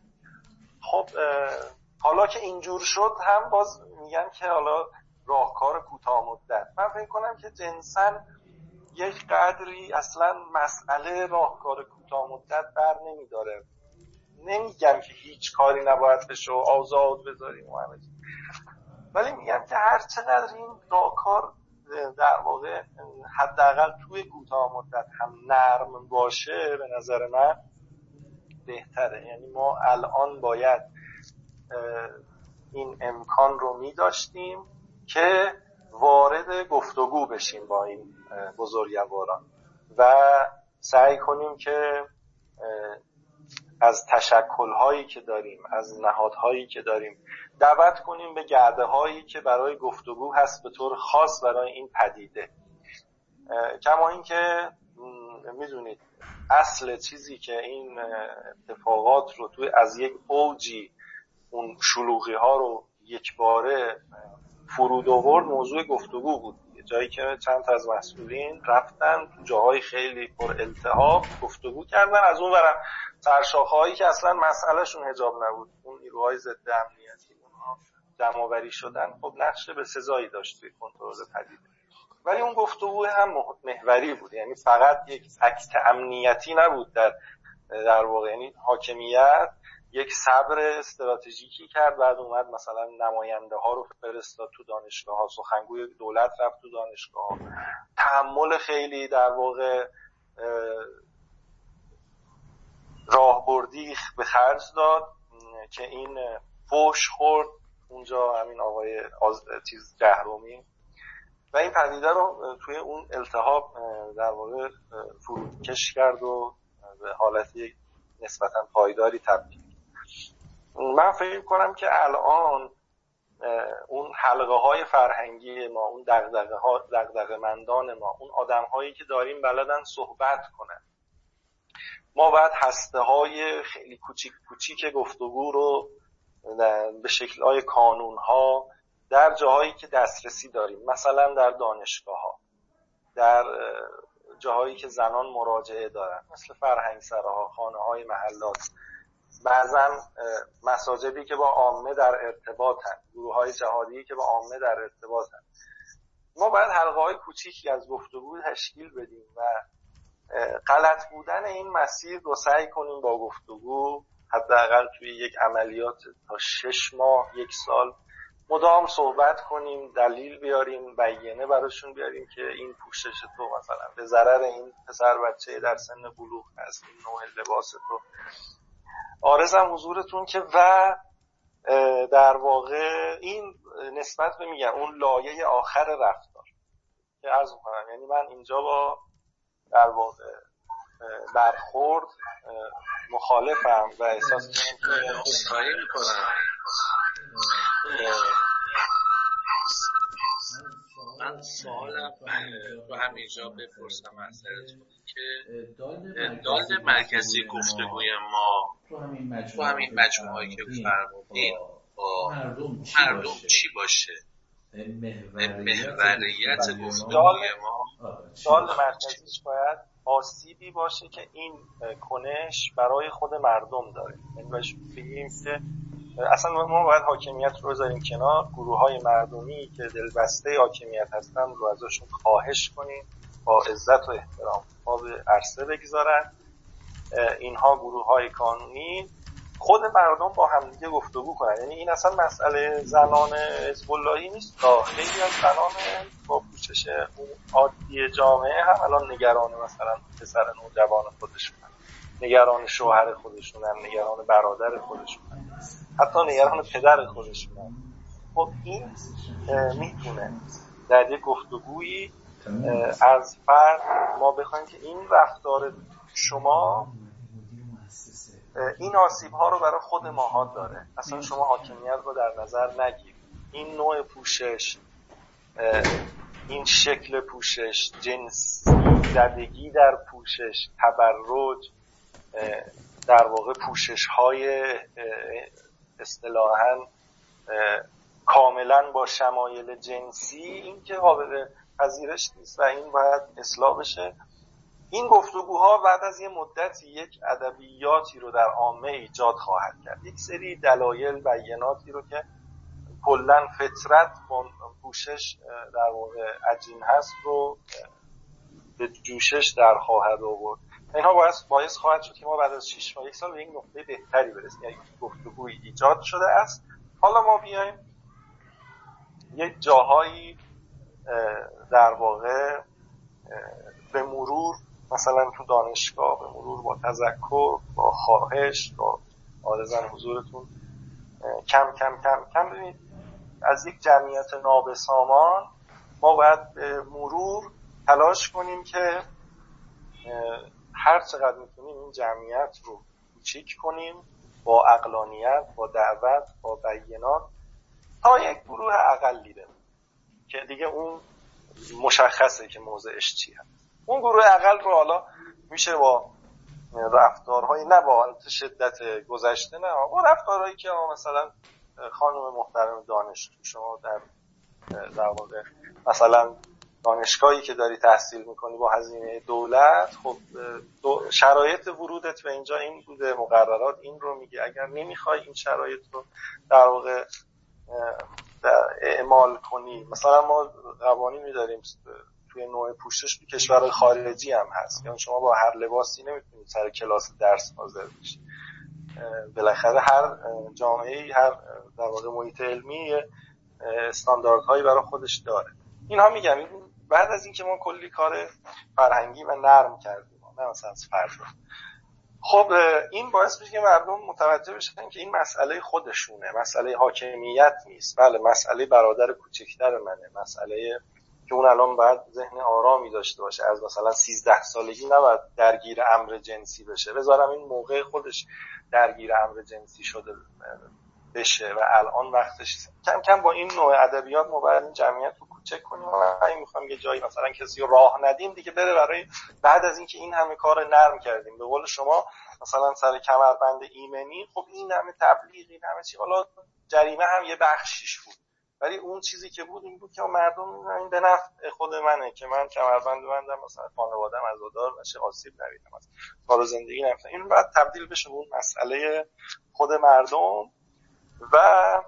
خب حالا که اینجور شد هم باز میگن که حالا راهکار کوتاه مدت. من فکر کنم که جنسن یک قدری اصلا مسئله راهکار کوتاه مدت بر نمیداره. نمیگم که هیچ کاری نباید بشه و آزاد بذاریم و همه ولی میگم که هر چقدر این راهکار در واقع حداقل توی کوتاه مدت هم نرم باشه به نظر من بهتره. یعنی ما الان باید این امکان رو می داشتیم که وارد گفتگو بشیم با این بزرگواران و سعی کنیم که از تشکل که داریم از نهادهایی که داریم دعوت کنیم به گرده هایی که برای گفتگو هست به طور خاص برای این پدیده. کما اینکه می‌دونید اصل چیزی که این اتفاقات رو توی از یک اوجی اون شلوغی ها رو یک باره فرود آورد موضوع گفتگو بود. جایی که چند از مسئولین رفتن تو جاهای خیلی پر التهاب گفتگو کردن. از اون برم سرشاخه که اصلا مسئلهشون هجاب نبود. اون نیروهای ضد امنیتی. جمعآوری شدن خب نقشه به سزایی داشت توی کنترل پدیده. ولی اون گفتگو هم محوری بود. یعنی فقط یک اکت امنیتی نبود در در واقع. یعنی حاکمیت یک صبر استراتژیکی کرد بعد اومد مثلا نماینده ها رو فرستاد تو دانشگاه ها سخنگوی دولت رفت تو دانشگاه ها تحمل خیلی در واقع راهبردی به خرج داد که این فوش خورد اونجا همین آقای آز... چیز جهرومی و این پدیده رو توی اون التحاب در واقع فروکش کرد و به حالتی نسبتا پایداری تبدیل من فکر کنم که الان اون حلقه های فرهنگی ما اون دغدغه ها دغدغه مندان ما اون آدم هایی که داریم بلدن صحبت کنن. ما باید هسته های خیلی کوچیک کوچیک گفتگو رو به شکل های کانون ها در جاهایی که دسترسی داریم مثلا در دانشگاه ها در جاهایی که زنان مراجعه دارن مثل فرهنگ سراها خانه های محلات بعضا مساجدی که با عامه در ارتباطن گروه های جهادی که با عامه در ارتباطن. ما باید حلقه های کوچیکی از گفتگو تشکیل بدیم و غلط بودن این مسیر رو سعی کنیم با گفتگو حداقل توی یک عملیات تا شش ماه یک سال مدام صحبت کنیم دلیل بیاریم بیانه براشون بیاریم که این پوشش تو مثلا به ضرر این پسر بچه در سن بلوغ هست این نوع لباس تو. آرزم حضورتون که و در واقع این نسبت به میگن اون لایه آخر رفتار که عرض می‌کنم یعنی من اینجا با در واقع برخورد مخالفم و احساس می‌کنم من سوالم رو همینجا بپرسم از که داد مرکزی گفتگوی ما تو همین مجموعه که فرمودین با مردم چی باشه؟ محوریت گفتگوی ما. دال مرکزیش باید آسیبی باشه که این کنش برای خود مردم داره. یعنی بگیم که اصلا ما باید حاکمیت رو بذاریم کنار. گروه های مردمی که دلبسته حاکمیت هستن رو ازشون خواهش کنیم با عزت و احترام ما به عرصه بگذارن. اینها گروه های قانونی خود مردم با همدیگه گفتگو کنن. یعنی این اصلا مسئله زنان حزب نیست. خیلی از زنان با پوشش عادی جامعه هم الان نگران مثلا پسر نوجوان خودشونن. نگران شوهر خودشونن نگران برادر خودشونن. حتی نگران پدر خودشونن. خب این می‌تونه در یک گفتگویی از فرد ما بخوایم که این رفتار شما این آسیب ها رو برای خود ماها داره. اصلا شما حاکمیت رو در نظر نگیرید این نوع پوشش این شکل پوشش جنس زدگی در پوشش تبرج در واقع پوشش های اصطلاحا کاملا با شمایل جنسی این که قابل پذیرش نیست و این باید اصلاح بشه. این گفتگوها بعد از یه مدتی یک ادبیاتی رو در عامه ایجاد خواهد کرد. یک سری دلایل بیناتی رو که کلا فطرت پوشش در واقع عجین هست رو به جوشش در خواهد آورد. اینها باعث باعث خواهد شد که ما بعد از 6 ماه یک سال به یک نقطه بهتری برسیم. یعنی گفتگوی ایجاد شده است. حالا ما بیایم یک جاهایی در واقع به مرور مثلا تو دانشگاه به مرور با تذکر با خواهش با آرزن حضورتون کم کم کم کم. ببینید از یک جمعیت نابسامان ما باید به مرور تلاش کنیم که هر چقدر می‌تونیم این جمعیت رو کوچیک کنیم با اقلانیت با دعوت با بیانات تا یک گروه اقلی بمون که دیگه اون مشخصه که موضعش چی هست اون گروه اقل رو حالا میشه با رفتارهایی نه با شدت گذشته نه با رفتارهایی که مثلا خانم محترم دانش شما در در واقع مثلا دانشگاهی که داری تحصیل می‌کنی با هزینه دولت خب شرایط ورودت به اینجا این بوده مقررات این رو میگه اگر نمی‌خوای این شرایط رو در واقع اعمال کنی مثلا ما قوانینی داریم توی نوع پوشش به کشور خارجی هم هست. یعنی شما با هر لباسی نمی‌تونید سر کلاس درس حاضر بشید بالاخره هر جامعه هر در واقع محیط علمی استانداردهایی برای خودش داره. اینها میگم بعد از اینکه ما کلی کار فرهنگی و نرم کردیم نه مثلا از فردا خب این باعث میشه که مردم متوجه بشن که این مسئله خودشونه. مسئله حاکمیت نیست. بله مسئله برادر کوچکتر منه. مسئله که اون الان باید ذهن آرامی داشته باشه. از مثلا 13 سالگی نباید درگیر امر جنسی بشه. بذارم این موقع خودش درگیر امر جنسی شده بشه و الان وقتش کم کم با این نوع ادبیات ما باید این جمعیت رو کوچک کنیم. و من می‌خوام یه جایی مثلا کسی راه ندیم دیگه بره برای بعد از اینکه این همه کار نرم کردیم. به قول شما مثلا سر کمربند ایمنی خب این همه تبلیغ این همه چی. حالا جریمه هم یه بخشیش بود. ولی اون چیزی که بود این بود که مردم این به نفع خود منه که من کمربند بندم مثلا خانوادم عزادار نشه آسیب نبینم از کار زندگی نفتم این بعد تبدیل بشه اون مسئله خود مردم و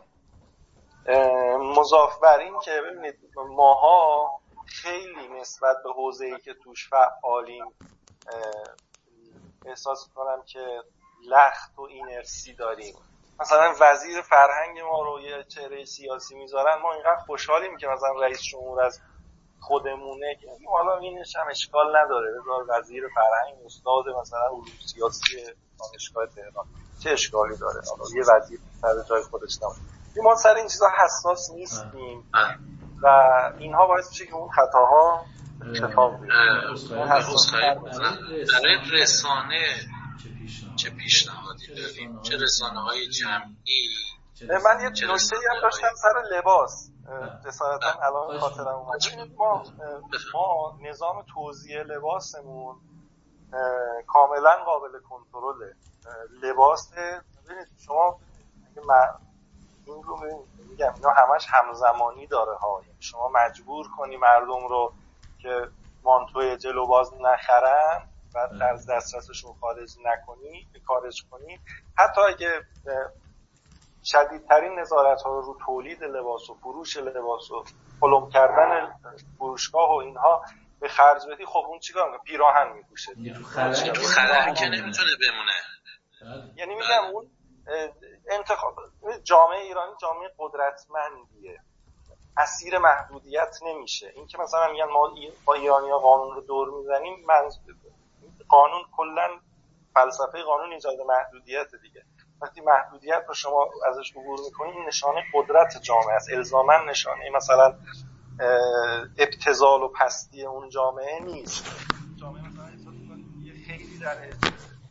مضاف بر این که ببینید ماها خیلی نسبت به حوزه ای که توش فعالیم احساس کنم که لخت و اینرسی داریم. مثلا وزیر فرهنگ ما رو یه چهره سیاسی می‌ذارن ما اینقدر خوشحالیم که مثلا رئیس جمهور از خودمونه که حالا اینش هم اشکال نداره بذار وزیر فرهنگ استاد مثلا علوم سیاسی دانشگاه تهران چه اشکالی داره حالا یه وزیر سر جای خودش نمونه ما سر این چیزا حساس نیستیم و اینها باعث میشه که اون خطاها اتفاق برای رسانه چه پیشنهادی داریم چه رسانه های جمعی من یه نکته هم داشتم سر لباس. جسارتا الان خاطرم اومد. ما ما نظام توزیع لباسمون کاملا قابل کنترله. لباس ببینید شما این رو میگم اینا همش همزمانی داره ها. یعنی شما مجبور کنی مردم رو که مانتوی جلو باز نخرن و در دسترسشون خارج نکنی خارج کنی. حتی اگه شدیدترین نظارت ها رو رو تولید لباس و فروش لباس و پلم کردن فروشگاه و اینها به خرج بدی خب اون چیکار پیراهن میپوشه. تو خلق که نمی‌تونه بمونه. یعنی میگم اون انتخاب جامعه ایرانی جامعه قدرتمندیه. اسیر محدودیت نمیشه. این که مثلا میگن ما با ایرانی ها قانون رو دور می‌زنیم من قانون کلا فلسفه قانون ایجاد محدودیت دیگه. وقتی محدودیت رو شما ازش عبور می‌کنید این نشانه قدرت جامعه است. الزاما نشانه. مثلا ابتزال و پستی اون جامعه نیست. جامعه مثلا یه خیلی در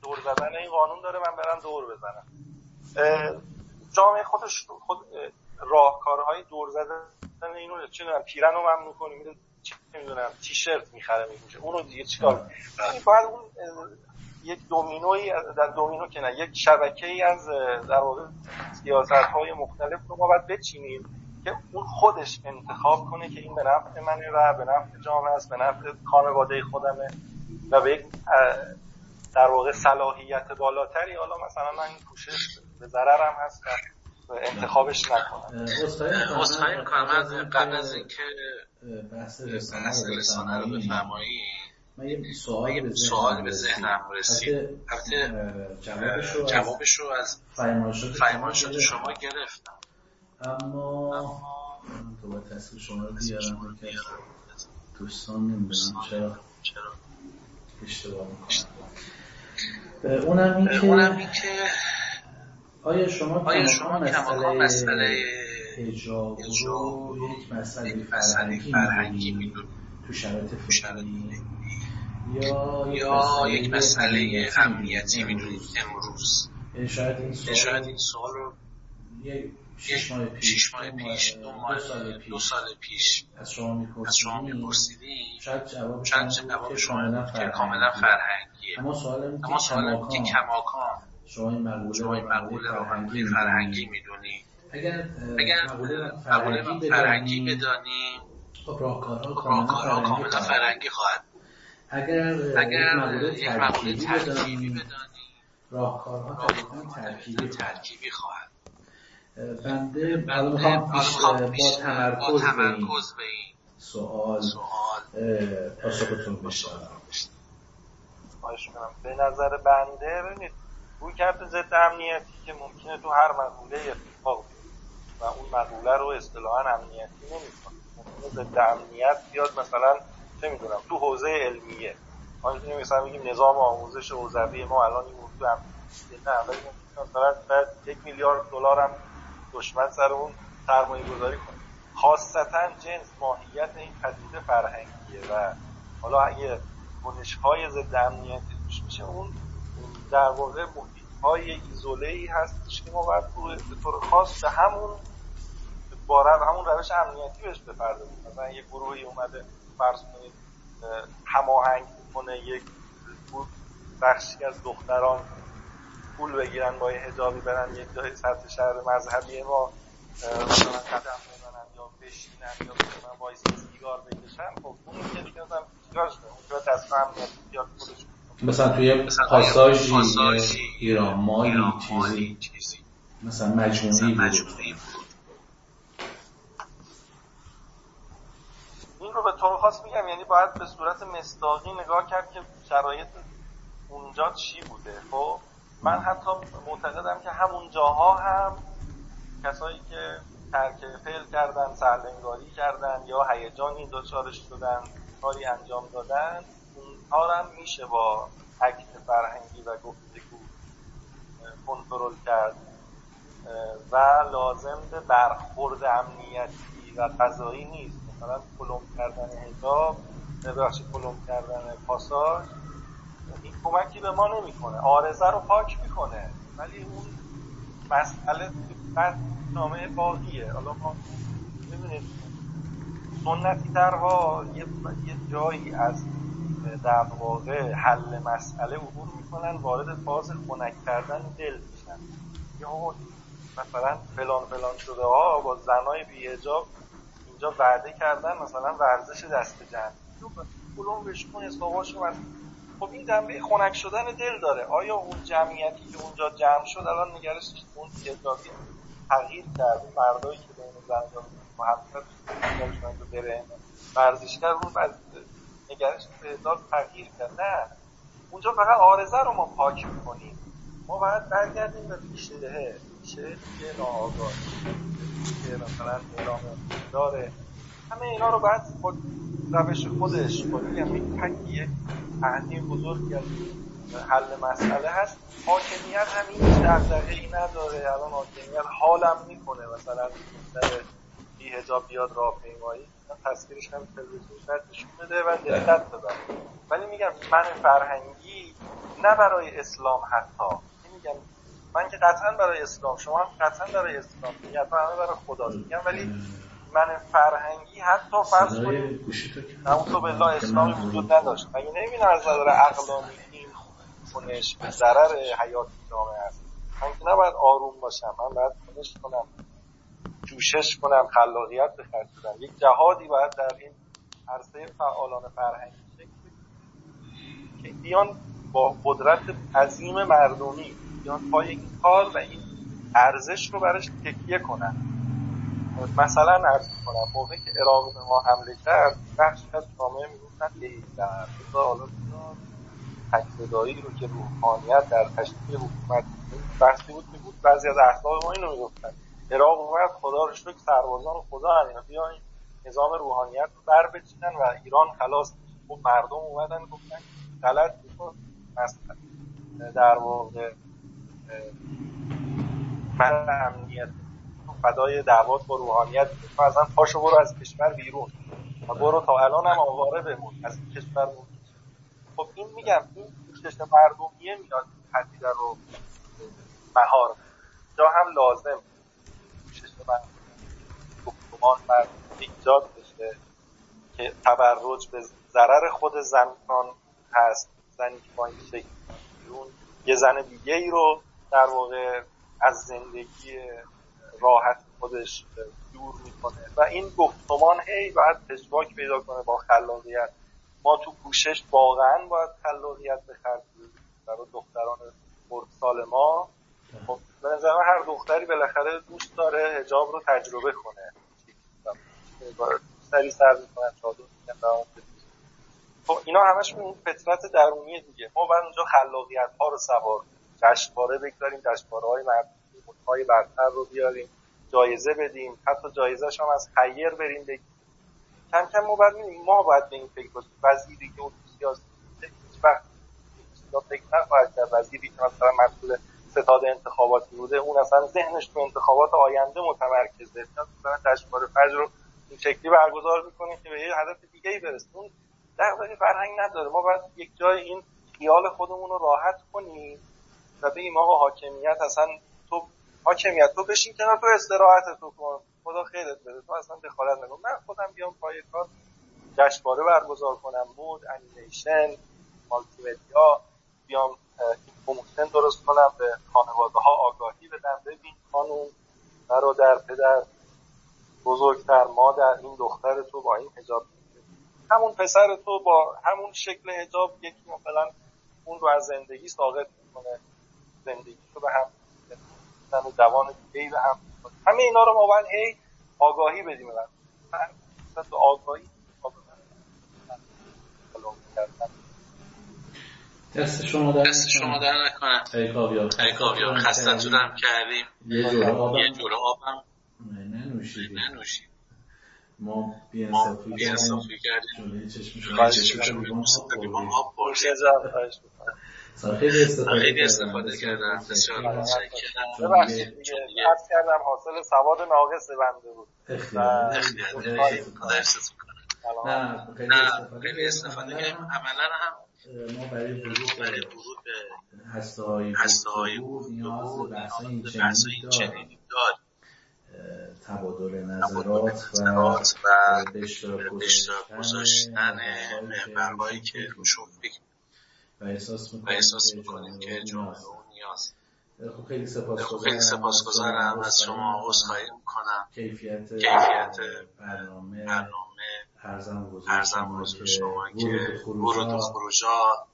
دور زدن این قانون داره من برم دور بزنم. جامعه خودش خود راهکارهای دور زدن اینو چه پیرن رو ممنوع کنی میره چه می‌دونم تیشرت می‌خره میگوشه اونو دیگه چیکار یعنی باید اون یک دومینوی در دومینو که نه یک شبکه ای از در واقع سیاست های مختلف رو ما باید بچینیم که اون خودش انتخاب کنه که این به نفع منه و به نفع جامعه است به نفع خانواده خودمه و به یک در واقع صلاحیت بالاتری. حالا مثلا من این پوشش به ضررم هست انتخابش نکنم. اصخایی می‌کنم از قبل از اینکه بحث رسانه رو بفرمایی من یه سوال به سوال به ذهنم رسید. البته جوابش رو از فرمایشات شما گرفتم. اما تو با تصویر شما رو بیارم دوستان نمی‌دونم چرا اشتباه می‌کنم اونم این که آیا شما آیا شما مسئله, هجاب رو یک مسئله فرهنگی, فرهنگی می‌دونید تو شرایط فکری. یا, یا یک مسئله امنیتی می‌دونید امروز. یعنی شاید این سوال, رو شش ماه پیش, شش ماه پیش دو, ماه دو, سال پیش, دو سال پیش. از شما میپرسیدی. شاید جواب جواب شما که کاملا فرهنگیه. اما سوال که کماکان. شما این مقوله رو مقوله فرهنگی می‌دونی. اگر اگر مقوله فرنگی بدانیم خب راهکارها کاملا فرنگی خواهد اگر اگر یک مقوله ترکیبی بدانیم راهکارها ترکیبی ترکیبی خواهد. بنده حالا می‌خوام با تمرکز به این سوال پاسختون بشنوم. به نظر بنده ببینید روی کرد ضد امنیتی که ممکنه تو هر مقوله اتفاق و اون مقوله رو اصطلاحا امنیتی نمی‌کنه. ممکنه ضد امنیت بیاد مثلا چه می‌دونم تو حوزه علمیه. ما می‌تونیم مثلا بگیم نظام آموزش حوزوی ما الان این موضوع امنیتی نه ولی مثلا یک میلیارد دلار هم دشمن سر اون سرمایه گذاری کنه. خاصتا جنس ماهیت این پدیده فرهنگیه و حالا اگه کنش های ضد امنیتی توش میشه اون در واقع محیط های ایزوله ای هستش که ما باید به طور خاص به همون باره همون روش امنیتی بهش بپردازیم. مثلا یه گروهی اومده فرض کنید هماهنگ کنه یک بخشی از دختران پول بگیرن با حجابی برن یک جای سطح شهر مذهبی ما مثلا قدم بزنن یا بشینن یا مثلا وایس سیگار بکشن. خب اون که دیگه مثلا سیگار شده اونجا تصمیم امنیتی بیاد خودش مثلا توی پاساژی ایران مایی چیزی مثلا مجموعی بود. این رو به طور خاص میگم یعنی باید به صورت مصداقی نگاه کرد که شرایط اونجا چی بوده. خب من حتی معتقدم که همون جاها هم کسایی که ترک فعل کردن سرلنگاری کردن یا هیجانی دچارش شدن کاری انجام دادن اونها هم میشه با عکس فرهنگی و گفتگو کنترل کرد. و لازم به برخورد امنیتی و قضایی نیست. مثلا کلم کردن حجاب ببخشید کلم کردن پاساژ این کمکی به ما نمی‌کنه. آرزه رو پاک می‌کنه. ولی اون مسئله بعد نامه باقیه. حالا ما ببینید سنتی درها یه, یه جایی از در واقع حل مسئله عبور می‌کنن وارد فاز خنک کردن دل میشن. یا مثلا فلان فلان شده ها با زنای بیهجاب اینجا وعده کردن مثلا ورزش دست جمع. کلون بشکن اسباباشو خب این دنبه خنک شدن دل داره. آیا اون جمعیتی که اونجا جمع شد الان نگرش اون تعدادی تغییر کرد مردایی که بین زن محبت نگرشون بره ورزشگر رو نگرش تعداد تغییر کرد. نه. اونجا فقط آرزه رو ما پاک می‌کنیم. ما باید برگردیم به ریشه ریشه دیگه ناآگاه که مثلا اعلام داره همه اینا رو باید خود روش خودش خود میگم این تکیه معنی بزرگی از حل مسئله هست. حاکمیت همین دغدغه ای نداره. الان حاکمیت حالم می‌کنه. مثلا در بی هجاب بیاد راهپیمایی تصویرش هم تلویزیون شاید نشون بده و دقت ببره. ولی میگم من فرهنگی نه برای اسلام حتی. میگم من که قطعا برای اسلام شما هم قطعا برای اسلام میگم برای خدا میگم ولی من فرهنگی حتی فرض کنید تو بالله اسلامی وجود نداشت. مگه نمی‌بینم از نظر عقلانی این به ضرر حیات جامعه است؟ من که نباید آروم باشم من باید کنش کنم جوشش کنم خلاقیت به خرج بدم. یک جهادی باید در این عرصه فعالان فرهنگی که بیان با قدرت عظیم مردمی بیان پای این کار و این ارزش رو برش تکیه کنن. مثلا ارز کنم موقعی که عراق به ما حمله کرد بخش از جامعه می‌گفتن در حالا تکتدایی رو که روحانیت در تشکیل حکومت بحثی بود که بود بعضی از احزاب ما اینو می‌گفتن. عراق اومد خدا رو شکر سربازان و خدا همینا بیاین نظام روحانیت رو بر بچینن و ایران خلاص خب مردم اومدن گفتن غلط بود در واقع من امنیت فدای دعوات با روحانیت تو اصلا پاشو برو از کشور بیرون. و برو تا الان هم آواره بمون. از کشور بود خب این میگم این پوشش مردمیه میاد پدیده رو مهار جا هم لازم. پوشش گفتمان مردم ایجاد بشه که تبرج به ضرر خود زنان هست. زنی که با این شکل یه زن دیگه ای رو در واقع از زندگی راحت خودش دور می‌کنه. و این گفتمان هی باید پشواک پیدا کنه با خلاقیت. ما تو پوشش واقعا باید خلاقیت به خرج برای دختران سال ما خب به نظر هر دختری بالاخره دوست داره هجاب رو تجربه کنه. سری سر می‌کنن خب اینا همش اون فطرت درونی دیگه. ما باید اونجا خلاقیت ها رو سوار جشنواره بگذاریم جشنواره های های برتر رو بیاریم جایزه بدیم حتی جایزه هم از خیر بریم بگیم. کم کم ما باید ما باید به این فکر کنیم وزیری که اون سیاسی هیچ وقت فکر نخواهد کرد. وزیری که مثلا مسئول ستاد انتخاباتی بوده اون اصلا ذهنش تو انتخابات آینده متمرکزه. مثلا جشنواره فجر رو این شکلی برگزار می‌کنیم که به یه هدف دیگه ای برسیم اون در فرهنگ نداره. ما باید یک جای این خیال خودمون رو راحت کنیم. و بگیم آقا حاکمیت اصلا تو حاکمیت تو بشین کنار تو استراحت تو کن. خدا خیرت بده. تو اصلا دخالت نکن. من خودم بیام پای کار جشنواره برگزار کنم. مود انیمیشن مالتی مدیا بیام این درست کنم. به خانواده ها آگاهی بدم. ببین خانم برادر پدر بزرگتر مادر این دختر تو با این حجاب همون پسر تو با همون شکل حجاب یکی مثلا اون رو از زندگی ساقط می‌کنه. زندگی رو به هم زن جوان دیگه به هم همه اینا رو ما باید هی آگاهی بدیم. من تو آگاهی دست شما در دست شما در نکنه. ای کاویار ای کاویار خستتونم کردیم. یه جوره آبم. یه جوره آبم. ننوشید ننوشید ما ما بیانصافی بیانصافی کردیم. جلوی چشم شما جلوی چشم شما لیوان آب پرسید خیلی استفاده خیلی استفاده کردم. بسیار متشکرم. کردم حاصل سواد ناقص بنده بود. نه خیلی استفاده کردیم عملا هم ما برای ورود برای ورود به هسته های هسته های گفتگو نیاز به بحث این چنینی داریم تبادل نظرات و به اشتراک گذاشتن محورهایی که روشون فکر و احساس می‌کنیم احساس که می‌کنیم که جامعه اون نیاز خب خیلی خب سپاسگزارم. خیلی سپاسگزارم. از شما عذرخواهی می‌کنم. کیفیت کیفیت برنامه برنامه ارزم بزرگ شما که ورود و خروجا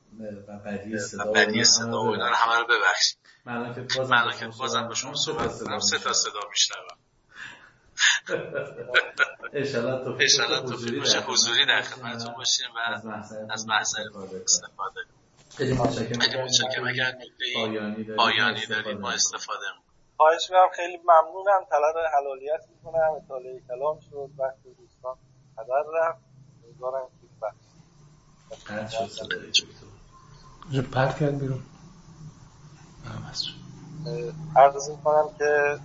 و بدی صدا و اینا همه رو ببخشید. من که بازم با شما صحبت کنم سه تا صدا میشنوم. انشالله باشه توفیق باشه حضوری در خدمتتون باشیم و از محضر استفاده کنیم. خیلی متشکرم. اگر نکته پایانی دارید ما کنیم. استفاده خواهش می‌کنم خیلی ممنونم. طلب حلالیت می‌کنم. اطاله کلام شد. وقت دوستان هدر رفت. امیدوارم که. پرت کرد بیرون. عرض می‌کنم که.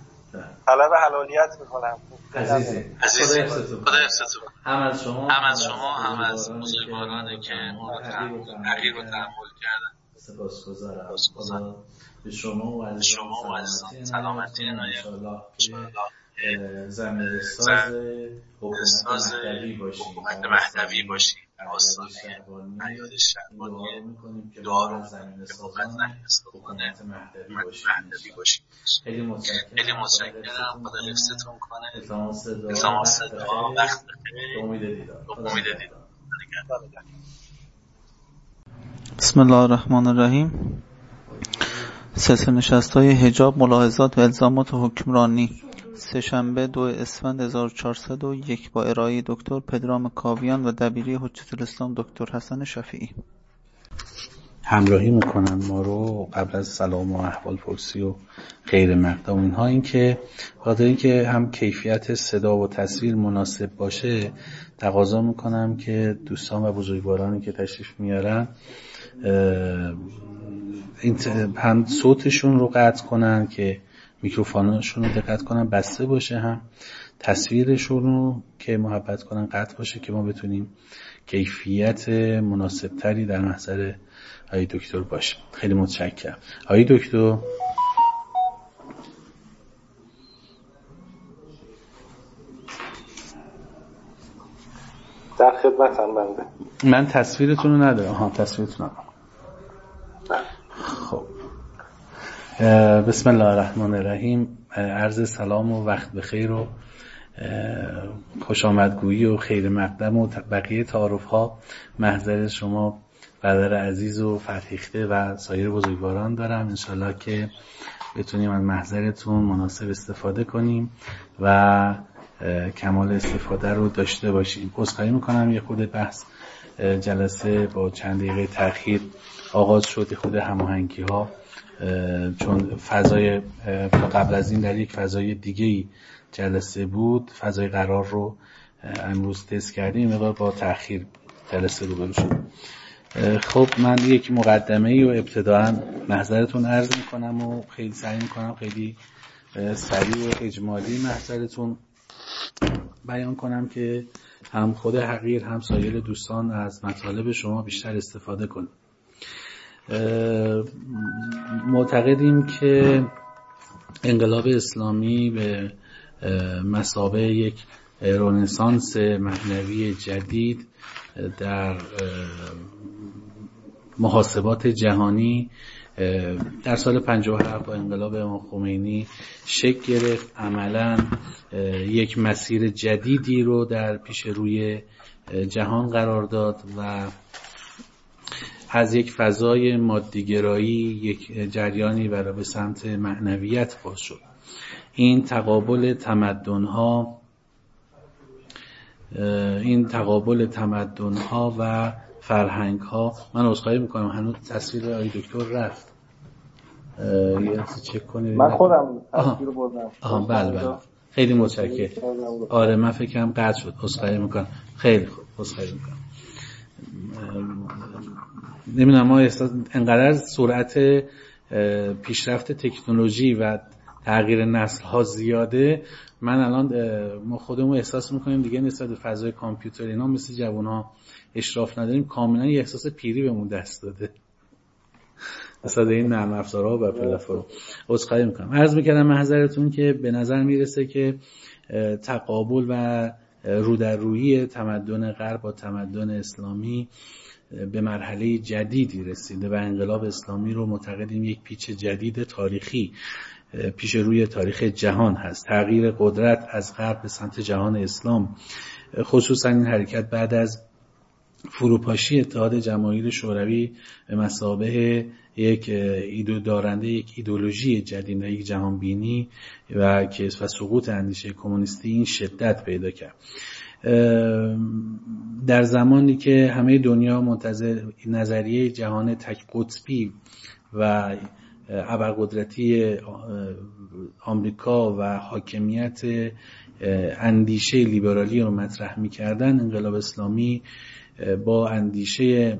طلب حلالیت می‌کنم. عزیزی. خدا حفظتون خدا حفظتون کنه. هم از شما هم از شما هم از بزرگوارانی که ما رو تحقیر و تحمل کردن. سپاسگزارم. خدا به شما و عزیزان شما و عزیزان. سلامتی عنایت زمین ساز حکومت مهدوی باشیم. آستانه دعا رو مهدوی خیلی متشکرم. خیلی متشکرم. خدا حفظتون کنه. التماس وقت امید دیدار. بسم الله الرحمن الرحیم. سلسله نشست های هجاب ملاحظات و الزامات حکمرانی. سهشنبه دو اسفند 1401 با ارائه دکتر پدرام کاویان و دبیری حجت الاسلام دکتر حسن شفیعی. همراهی می‌کنن ما رو قبل از سلام و احوال پرسی و غیر مقدم اینها. این که خاطر اینکه هم کیفیت صدا و تصویر مناسب باشه تقاضا می‌کنم که دوستان و بزرگوارانی که تشریف میارن این هم صوتشون رو قطع کنن که میکروفونشون رو دقت کنن بسته باشه هم. تصویرشون رو که محبت کنن قطع باشه که ما بتونیم کیفیت مناسب تری در محضر آقای دکتر باشه خیلی متشکرم. آقای دکتر. در خدمتم بنده. من تصویرتون رو ندارم. ها تصویرتون ندارم خب اه، بسم الله الرحمن الرحیم. عرض سلام و وقت بخیر و خوش آمدگویی و خیر مقدم و بقیه تعارف ها محضر شما برادر عزیز و فرهیخته و سایر بزرگواران دارم. انشالله که بتونیم از محضرتون مناسب استفاده کنیم و کمال استفاده رو داشته باشیم. عذرخواهی می‌کنم یه خود بحث جلسه با چند دقیقه تاخیر آغاز شد خود هماهنگی ها چون فضای قبل از این در یک فضای دیگه ای جلسه بود فضای قرار رو امروز تست کردیم مقدار با تاخیر جلسه رو شد. خب من یک مقدمه ای و ابتداعا محضرتون عرض می‌کنم و خیلی سعی می‌کنم خیلی سریع و اجمالی محضرتون بیان کنم که هم خود حقیر هم سایر دوستان از مطالب شما بیشتر استفاده کنیم. معتقدیم که انقلاب اسلامی به مسابه یک رونسانس معنوی جدید در محاسبات جهانی در سال 57 با انقلاب امام خمینی شکل گرفت. عملا یک مسیر جدیدی رو در پیش روی جهان قرار داد و از یک فضای مادیگرایی یک جریانی برای به سمت معنویت باز شد. این تقابل تمدن ها این تقابل تمدن ها و فرهنگ ها من عذرخواهی می‌کنم هنوز تصویر آی دکتر رفت. یه چک کنید. من خودم تصویر بردم. آها بله بله. خیلی متشکرم. آره من فکرم قطع شد. عذرخواهی می‌کنم. خیلی خوب. عذرخواهی می‌کنم. نمی‌دونم ما احساس انقدر سرعت پیشرفت تکنولوژی و تغییر نسل ها زیاده من الان ما خودمون احساس می‌کنیم دیگه نسبت به فضای کامپیوتر اینا مثل جوان ها اشراف نداریم کاملا یه احساس پیری بهمون دست داده. نسبت این نرم افزارها و پلتفرم. عذرخواهی می‌کنم. عرض می‌کردم محضرتون که به نظر می‌رسه که تقابل و رو در روی تمدن غرب با تمدن اسلامی به مرحله جدیدی رسیده و انقلاب اسلامی رو معتقدیم یک پیچ جدید تاریخی پیش روی تاریخ جهان هست. تغییر قدرت از غرب به سمت جهان اسلام. خصوصا این حرکت بعد از فروپاشی اتحاد جماهیر شوروی به مسابه یک ایدو دارنده یک ایدولوژی جدید و یک جهان بینی و که سقوط اندیشه کمونیستی این شدت پیدا کرد. در زمانی که همه دنیا منتظر نظریه جهان تک قطبی و ابرقدرتی آمریکا و حاکمیت اندیشه لیبرالی رو مطرح می‌کردن انقلاب اسلامی با اندیشه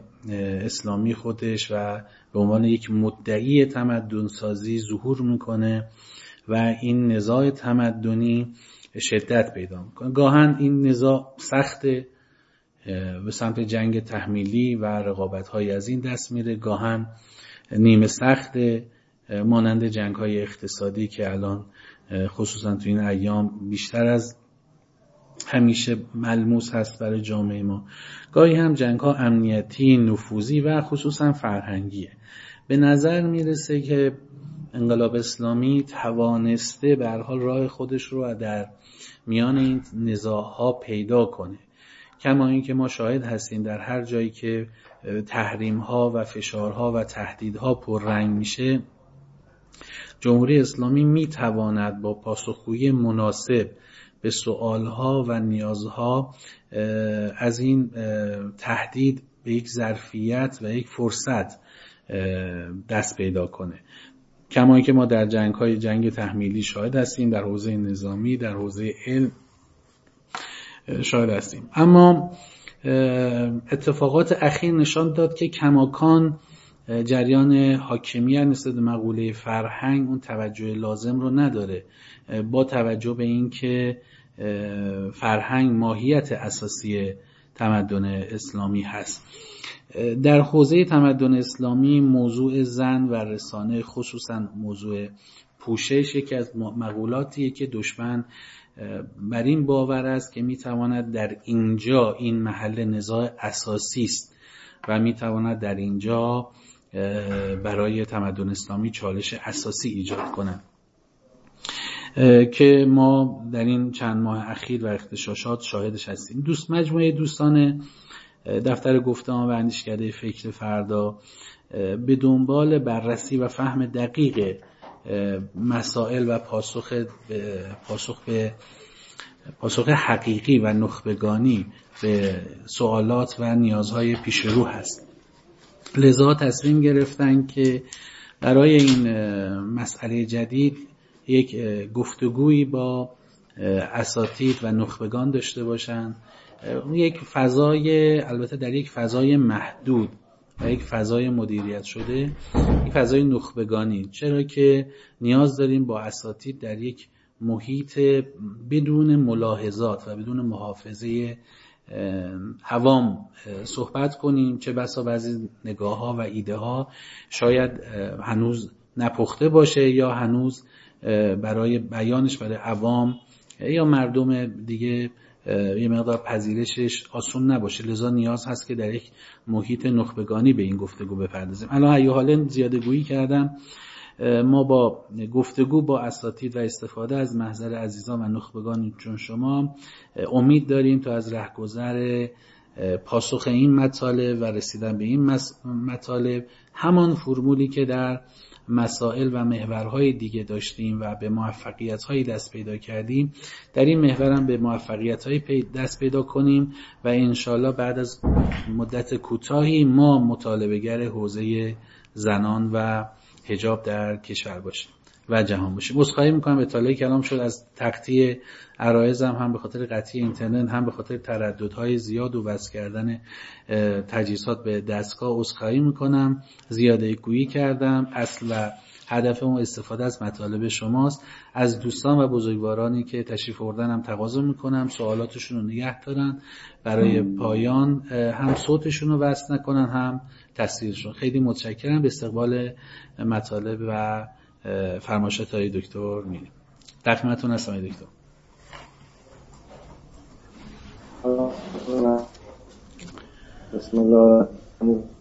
اسلامی خودش و به عنوان یک مدعی تمدن سازی ظهور می‌کنه و این نزاع تمدنی شدت پیدا می‌کنه. گاهن این نزاع سخت به سمت جنگ تحمیلی و رقابت های از این دست میره. گاهن نیمه سخت مانند جنگ های اقتصادی که الان خصوصا تو این ایام بیشتر از همیشه ملموس هست برای جامعه ما. گاهی هم جنگ ها امنیتی نفوذی و خصوصا فرهنگیه. به نظر می‌رسه که انقلاب اسلامی توانسته به حال راه خودش رو در میان این نزاعها پیدا کنه. کما اینکه ما شاهد هستیم در هر جایی که تحریم ها و فشارها و تهدیدها پررنگ میشه جمهوری اسلامی می‌تواند با پاسخگویی مناسب به سوالها و نیازها از این تهدید به یک ظرفیت و یک فرصت دست پیدا کنه. کما که ما در جنگ های جنگ تحمیلی شاهد هستیم در حوزه نظامی در حوزه علم شاهد هستیم. اما اتفاقات اخیر نشان داد که کماکان جریان حاکمیت نسبت مقوله فرهنگ اون توجه لازم رو نداره. با توجه به اینکه فرهنگ ماهیت اساسی تمدن اسلامی هست. در حوزه تمدن اسلامی موضوع زن و رسانه خصوصا موضوع پوشش یکی از مقولاتیه که دشمن بر این باور است که می‌تواند در اینجا این محل نزاع اساسی است و می‌تواند در اینجا برای تمدن اسلامی چالش اساسی ایجاد کنند که ما در این چند ماه اخیر و اختشاشات شاهدش هستیم. دوست مجموعه دوستان دفتر گفتمان و اندیشکده فکر فردا به دنبال بررسی و فهم دقیق مسائل و پاسخ پاسخ به پاسخ حقیقی و نخبگانی به سوالات و نیازهای پیش رو هست. لذا تصمیم گرفتن که برای این مسئله جدید یک گفتگویی با اساتید و نخبگان داشته باشند یک فضای البته در یک فضای محدود و یک فضای مدیریت شده یک فضای نخبگانی. چرا که نیاز داریم با اساتید در یک محیط بدون ملاحظات و بدون محافظه عوام صحبت کنیم. چه بسا بعضی نگاه ها و ایده ها شاید هنوز نپخته باشه یا هنوز برای بیانش برای عوام یا مردم دیگه یه مقدار پذیرشش آسون نباشه. لذا نیاز هست که در یک محیط نخبگانی به این گفتگو بپردازیم. الان ایو حالا زیاده گویی کردم. ما با گفتگو با اساتید و استفاده از محضر عزیزان و نخبگان چون شما امید داریم تا از رهگذر پاسخ این مطالب و رسیدن به این مطالب همان فرمولی که در مسائل و محورهای دیگه داشتیم و به موفقیت دست پیدا کردیم. در این محورم به موفقیت دست پیدا کنیم و انشالله بعد از مدت کوتاهی ما مطالبهگر حوزه زنان و هجاب در کشور باشیم. و جهان باشیم عذرخواهی می‌کنم. اطلاعی کلام شد. از تقطیع عرایزم هم به خاطر قطعی اینترنت هم به خاطر ترددهای زیاد و وصل کردن تجهیزات به دستگاه عذرخواهی می‌کنم. زیاده گویی کردم. اصل و هدف اون استفاده از مطالب شماست. از دوستان و بزرگوارانی که تشریف آوردن هم تقاضا می‌کنم. سوالاتشون رو نگه دارن. برای پایان هم صوتشون رو وصل نکنن هم تصویرشون خیلی متشکرم. به استقبال مطالب و فرمایشات های دکتر میریم در خدمتتون هستم دکتر بسم الله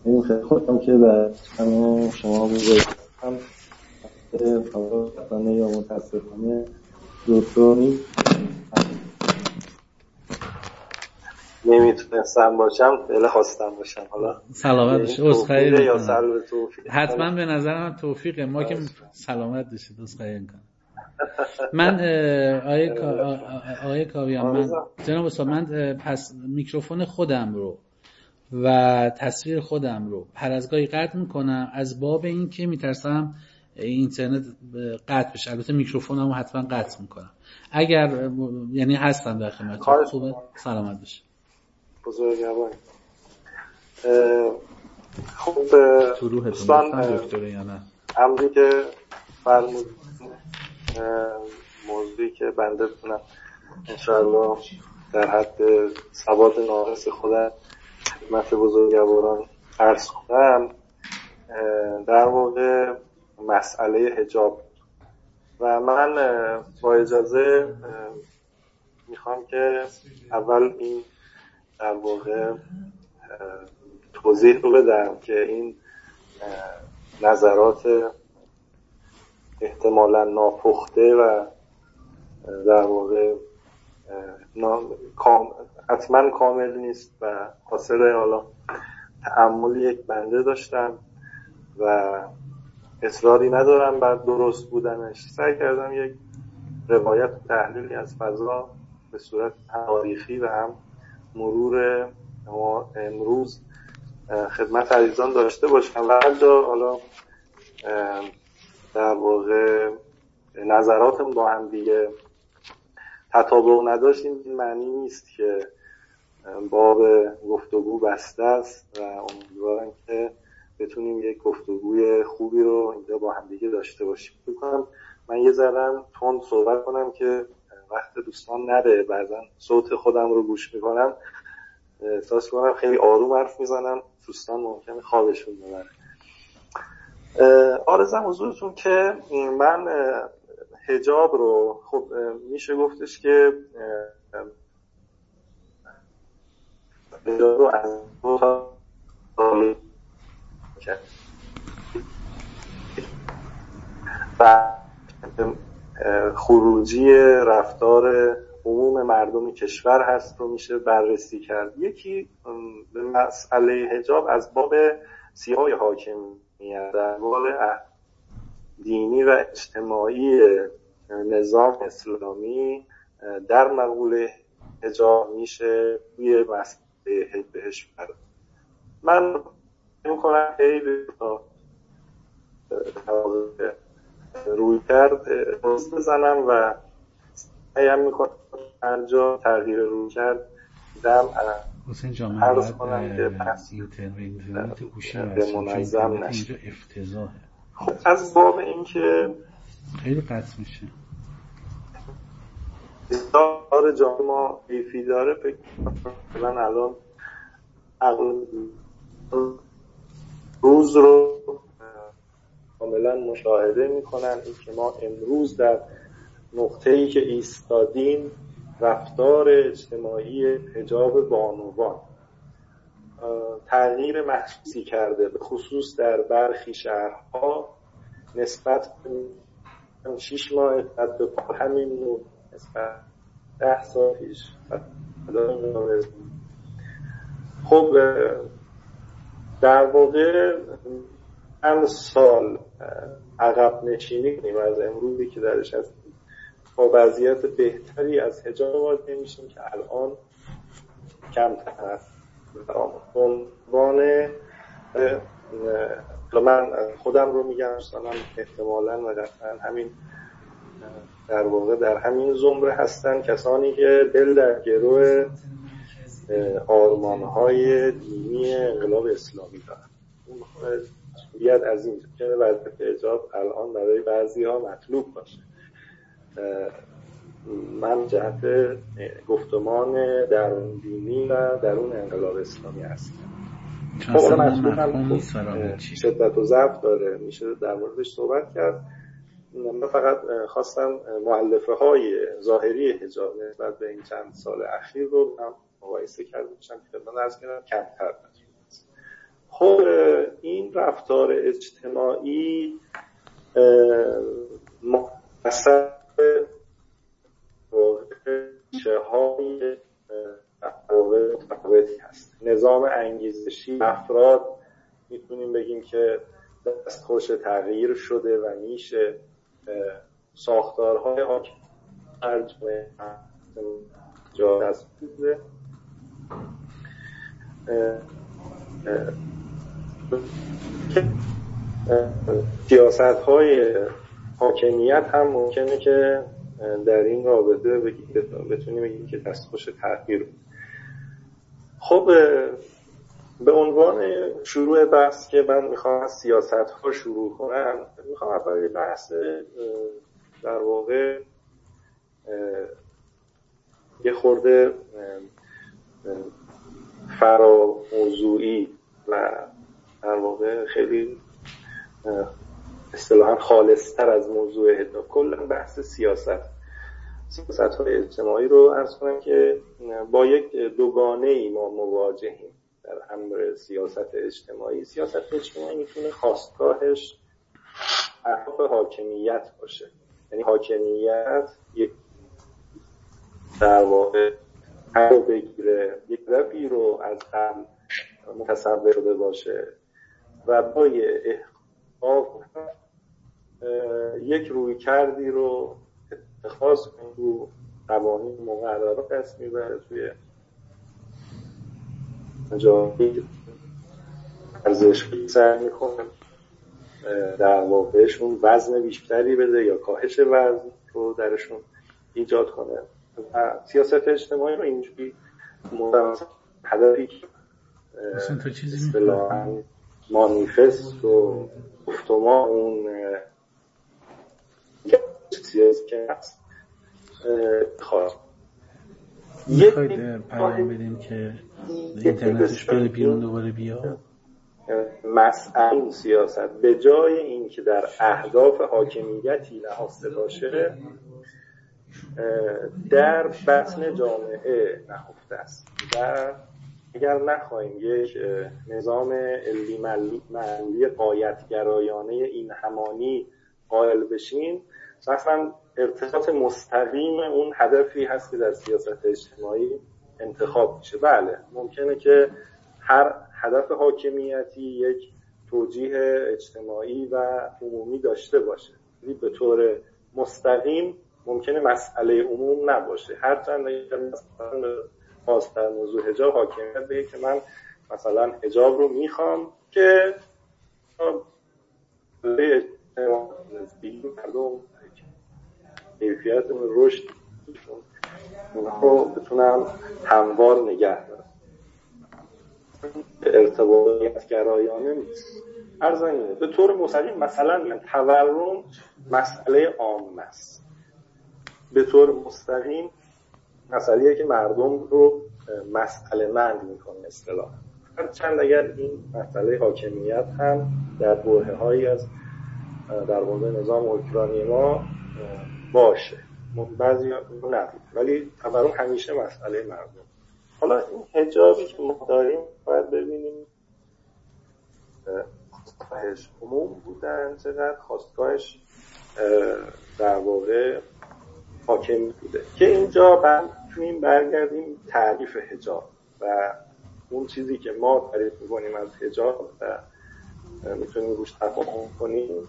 این خیلی خودم که در همه شما بزرگ هم یا متاسفانه دکتر نمی‌تونستم باشم دل خواستم باشم. حالا سلامت بشه عذرخواهی یا توفیق؟ حتما به نظر من توفیقه. ما که سلامت بشید عذرخواهی می‌کنم. من آیه آیه کاویان من جناب استاد من پس میکروفون خودم رو و تصویر خودم رو هر از گاهی قطع می‌کنم. از باب اینکه میترسم اینترنت قطع بشه. البته میکروفونم رو حتما قطع می‌کنم. اگر یعنی هستم در خدمت خوبه؟ سلامت بشه بزرگوار خب دوستان امری که فرمود موضوعی که بنده بتونم انشاءالله در حد سواد ناقص خودم خدمت بزرگواران عرض کنم. در واقع مسئله هجاب و من با اجازه می‌خوام که اول این در واقع توضیح رو بدم که این نظرات احتمالا ناپخته و در واقع حتما کامل نیست و حاصل حالا تعمل یک بنده داشتم و اصراری ندارم بر درست بودنش. سعی کردم یک روایت تحلیلی از فضا به صورت تاریخی و هم مرور امروز خدمت عزیزان داشته باشم. و حالا در واقع نظراتم با هم دیگه تطابق نداشت این معنی نیست که باب گفتگو بسته است و امیدوارم که بتونیم یک گفتگوی خوبی رو اینجا با هم دیگه داشته باشیم. بکنم من یه ذرم تند صحبت کنم که وقت دوستان نره بعضا صوت خودم رو گوش می‌کنم. احساس کنم خیلی آروم حرف می‌زنم. دوستان ممکنه خوابشون ببره آرزم حضورتون که من هجاب رو خب میشه گفتش که هجاب رو از و خروجی رفتار عموم مردم کشور هست رو میشه بررسی کرد یکی به مسئله هجاب از باب سیاه حاکمیت در دینی و اجتماعی نظام اسلامی در مقوله هجاب میشه توی مسئله بهش برد من می‌کنم خیلی روی کرد روز بزنم و سعیم می‌کنم هر جا تغییر روی کرد دم حسین جان عرض کنم که پس به منظم نشه. افتضاحه. خب از باب اینکه خیلی قطع میشه. دار جامعه ما ایفی داره فکر من الان روز رو کاملا مشاهده می‌کنن این که ما امروز در نقطه ای که ایستادیم رفتار اجتماعی حجاب بانوان تغییر محسوسی کرده به خصوص در برخی شهرها. نسبت شیش ماه نسبت به همین نوع نسبت ده سال خب در واقع چند سال عقب نشینی کنیم. از امروزی که درش هستیم با وضعیت بهتری از هجاب واجه میشیم که الان کمتر هست عنوان من خودم رو میگم احتمالا و همین در واقع در همین زمره هستن کسانی که دل در گروه آرمانهای دینی انقلاب اسلامی دارن. بیاد از این که وضعیت اجاب الان برای بعضی ها مطلوب باشه. من جهت گفتمان درون دینی و درون انقلاب اسلامی هستم. خب مفهوم شدت و ضعف داره. میشه در موردش صحبت کرد. من فقط خواستم معلفه های ظاهری حجاب نسبت به این چند سال اخیر رو هم مقایسه کرده باشم که من از کمتر. خب این رفتار اجتماعی مقصد چه های متفاوتی هست. نظام انگیزشی افراد می‌تونیم بگیم که دستخوش تغییر شده و میشه. ساختارهای حاکم جا دست سیاست های حاکمیت هم ممکنه که در این رابطه بتونیم بگیم که دستخوش تغییر خب به عنوان شروع بحث که من می‌خوام از سیاست ها شروع کنم می‌خوام اول بحث در واقع یه خورده فرا موضوعی و در واقع خیلی اصطلاحا خالصتر از موضوع هدنا کلا بحث سیاست. سیاست های اجتماعی رو ارز کنم که با یک دوگانه ای ما مواجهیم در امر سیاست اجتماعی. سیاست اجتماعی می‌تونه خواستگاهش اهداف حاکمیت باشه. یعنی حاکمیت یک در واقع رو بگیره یک رفی رو از قبل متصور شده باشه. و با احقاق یک روی کردی رو اتخاذ کنید رو قوانین مقررات دست می‌بره توی جایی ارزش سر می‌کنه. در واقعشون وزن بیشتری بده یا کاهش وزن رو درشون ایجاد کنه. و سیاست اجتماعی رو اینجوری هدفی اصطلاحا مانیفست و گفتمان اون سیاسی که هست. خواهد می‌خواید پیام بدیم که اینترنتش بره بیرون دوباره بیاد؟ مسئله سیاست. به جای اینکه در اهداف حاکمیتی نهاسته باشه در بطن جامعه نهفته است. و اگر نخواهیم یک نظام علی ملی قایت گرایانه این همانی قائل بشیم مثلا ارتباط مستقیم اون هدفی هست که در سیاست اجتماعی انتخاب میشه. بله ممکنه که هر هدف حاکمیتی یک توجیه اجتماعی و عمومی داشته باشه. یعنی به طور مستقیم ممکنه مسئله عموم نباشه. هرچند خاص در موضوع حجاب حاکمیت بگه که من مثلا حجاب رو می‌خوام که به کیفیت رشد رو بتونم هموار نگه دارم. ارتباطیت گرایانه نیست. ارزانیه به طور مستقیم مثلا تورم مسئله عام است. به طور مستقیم مسئله که مردم رو مسئله مند می‌کنه اصطلاح چند اگر این مسئله حاکمیت هم در بره هایی از در مورد نظام اوکراینی ما باشه. بعضی نبود ولی تورم همیشه مسئله مردم. حالا این هجابی که ما داریم باید ببینیم خواستگاهش عموم بودن چقدر خواستگاهش در واقع حاکم بوده. که اینجا بعد می‌تونیم برگردیم تعریف هجاب و اون چیزی که ما تعریف می‌کنیم از هجاب و می‌تونیم روش تفاهم کنیم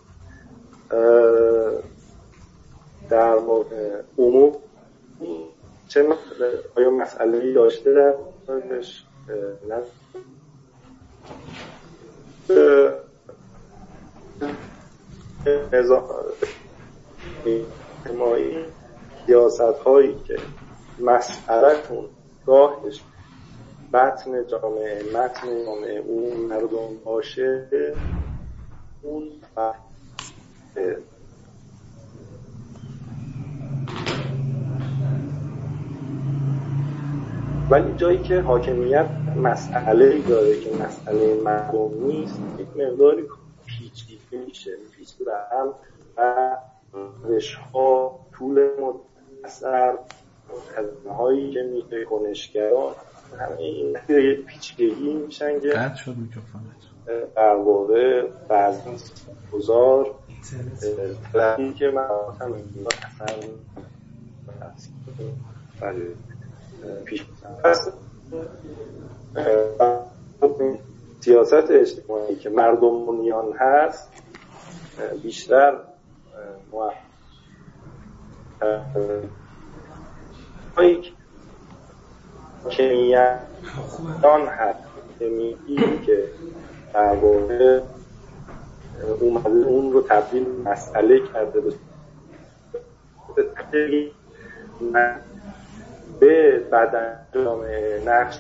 در واقع عموم چه آیا مسئله داشته در موردش نه اجتماعی سیاست هایی که مسئلتون گاهش متن جامعه متن جامعه اون مردم باشه اون ولی جایی که حاکمیت مسئله داره که مسئله مردم نیست یک مقداری پیچیده میشه. پیچیده هم و روش ها طول مدت هایی که میشه کنشگران همه این پیچیدگی میشن که قطع شد میکروفونت. در واقع بعضی گذار. طلبی که من هم اصلا پیش سیاست اجتماعی که مردمونیان هست بیشتر کمیتان هست کمیتی که در واقع اومده اون رو تبدیل مسئله کرده به به بدن جامعه نقش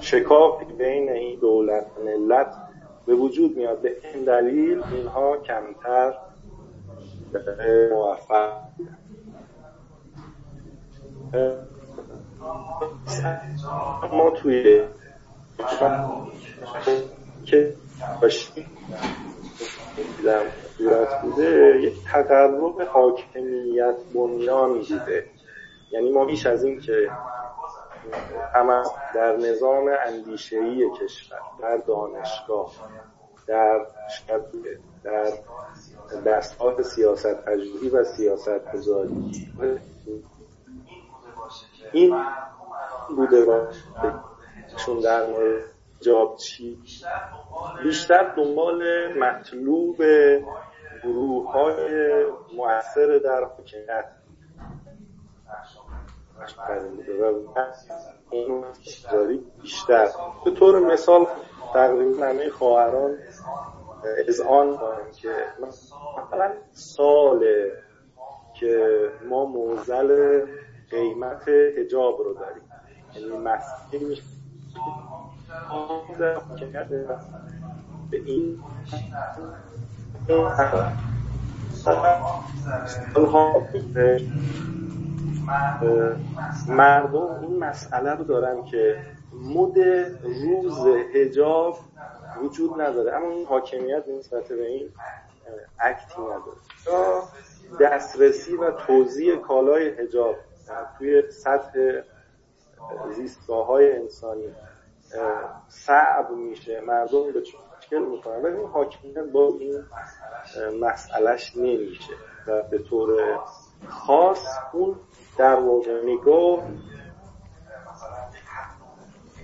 شکافی بین این دولت ملت به وجود میاد. به این دلیل اینها کمتر موفق. ما توی که باشیم. صورت بوده یک تقرب حاکمیت بنیان بوده یعنی ما بیش از این که همه در نظام اندیشهی کشور در دانشگاه در در دستگاه سیاست پژوهی و سیاست گذاری. این بوده و چون در مورد جاب چی؟ بیشتر دنبال مطلوب گروه های مؤثر در حکمیت این بیشتر. به طور مثال تقریبا همه خواهران آن دارم که مثلا سال که ما موزل قیمت هجاب رو داریم. یعنی مسئله به این مردم این مسئله رو دارن که مد روز هجاب وجود نداره. اما این حاکمیت نسبت به این اکتی نداره. دسترسی و توضیح کالای هجاب توی سطح زیستگاه های انسانی صعب میشه. مردم به مشکل می‌کنن ولی این حاکمیت با این مسئلهش نمیشه. و به طور خاص اون در واقع نگاه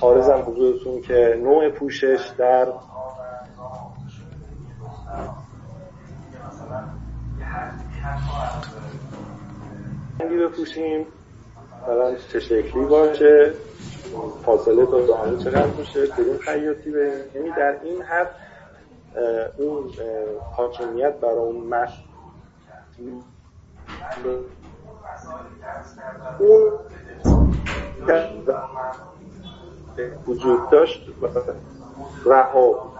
آرزم حضورتون که نوع پوشش در رنگی بپوشیم. مثلا چه شکلی باشه؟ فاصله تا دهانه چقدر باشه؟ کدوم خیاطی به یعنی در این حد اون حاکمیت برای اون مش اون وجود داشت رها.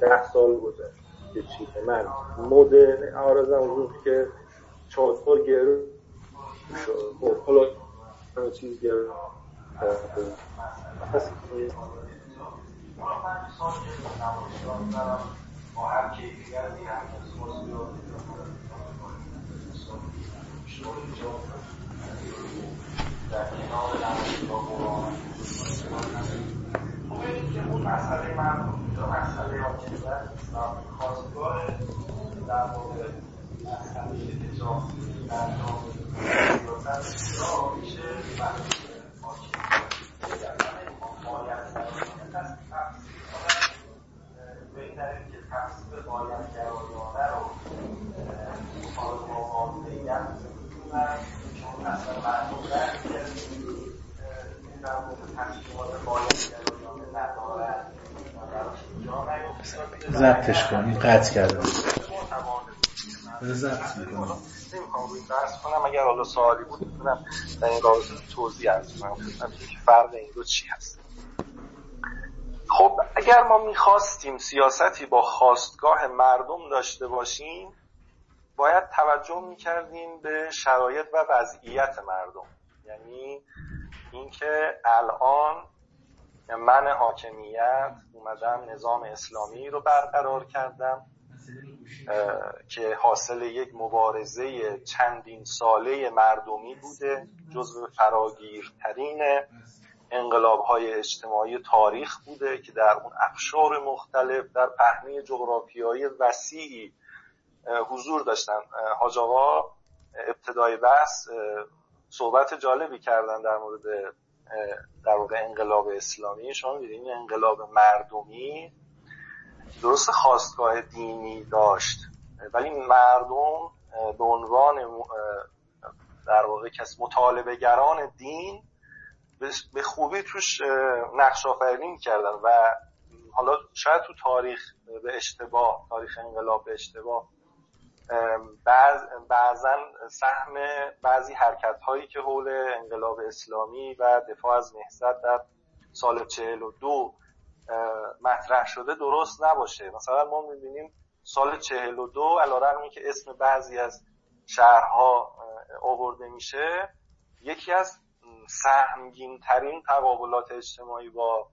ده سال گذشت که چی من مدرن آرزم وجود که چادر گرو شد. خب حالا چیز گرو پس در کنار با قرآن که اون مسئله مردم یا مسئله حاکمیت اسلام خواستگاه در واقع مسئله در جامعه سیاست میشه و حاکمیت به این دلیل که تصویب بایدگرایانه رو مطابق با واقعیت می‌کنن چون اصلا مردم درک این در مورد تصمیمات بایدگرایانه ندارن ضبطش کن این قطع کردم. ضبط می‌کنم نمی‌خوام روی بحث کنم. اگر حالا سوالی بود می‌تونم در این رابطه توضیح ارز کنم. که فرق این دو چی هست. خب اگر ما می‌خواستیم سیاستی با خواستگاه مردم داشته باشیم باید توجه می‌کردیم به شرایط و وضعیت مردم. یعنی اینکه الان من حاکمیت اومدم نظام اسلامی رو برقرار کردم که حاصل یک مبارزه چندین ساله مردمی بوده جزو فراگیرترین انقلاب های اجتماعی تاریخ بوده که در اون اقشار مختلف در پهنه جغرافیایی وسیعی حضور داشتن. حاج آقا ابتدای بحث صحبت جالبی کردن در مورد در مورد انقلاب اسلامی. شما می‌دونید انقلاب مردمی درست خواستگاه دینی داشت. ولی مردم به عنوان در واقع کس مطالبه گران دین به خوبی توش نقش آفرینی کردن و حالا شاید تو تاریخ به اشتباه تاریخ انقلاب به اشتباه بعضا سهم بعضی حرکت هایی که حول انقلاب اسلامی و دفاع از نهضت در سال 42 مطرح شده درست نباشه. مثلا ما می‌بینیم سال 42 علیرغم که اسم بعضی از شهرها آورده میشه یکی از سهمگین ترین تقابلات اجتماعی با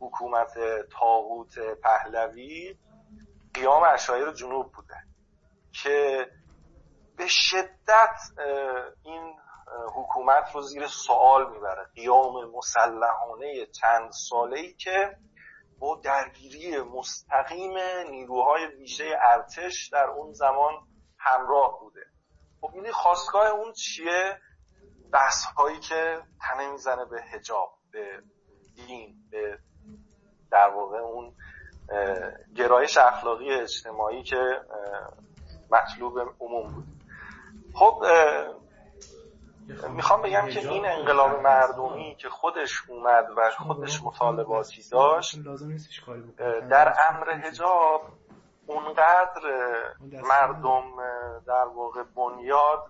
حکومت تاغوت پهلوی قیام اشایر جنوب بوده. که به شدت این حکومت رو زیر سوال می‌بره. قیام مسلحانه چند ساله ای که با درگیری مستقیم نیروهای ویژه ارتش در اون زمان همراه بوده. خب این خواستگاه اون چیه؟ بحث هایی که تنه می‌زنه به هجاب به دین به در واقع اون گرایش اخلاقی اجتماعی که مطلوب عموم بود. خب می‌خوام بگم که این انقلاب مردمی که خودش اومد و خودش مطالباتی داشت در امر هجاب اونقدر مردم در واقع بنیاد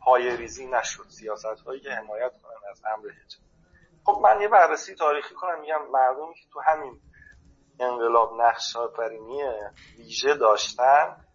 پای ریزی نشد سیاست هایی که حمایت کنن از امر هجاب خب من یه بررسی تاریخی کنم میگم مردمی که تو همین انقلاب نقش آفرینی ویژه داشتن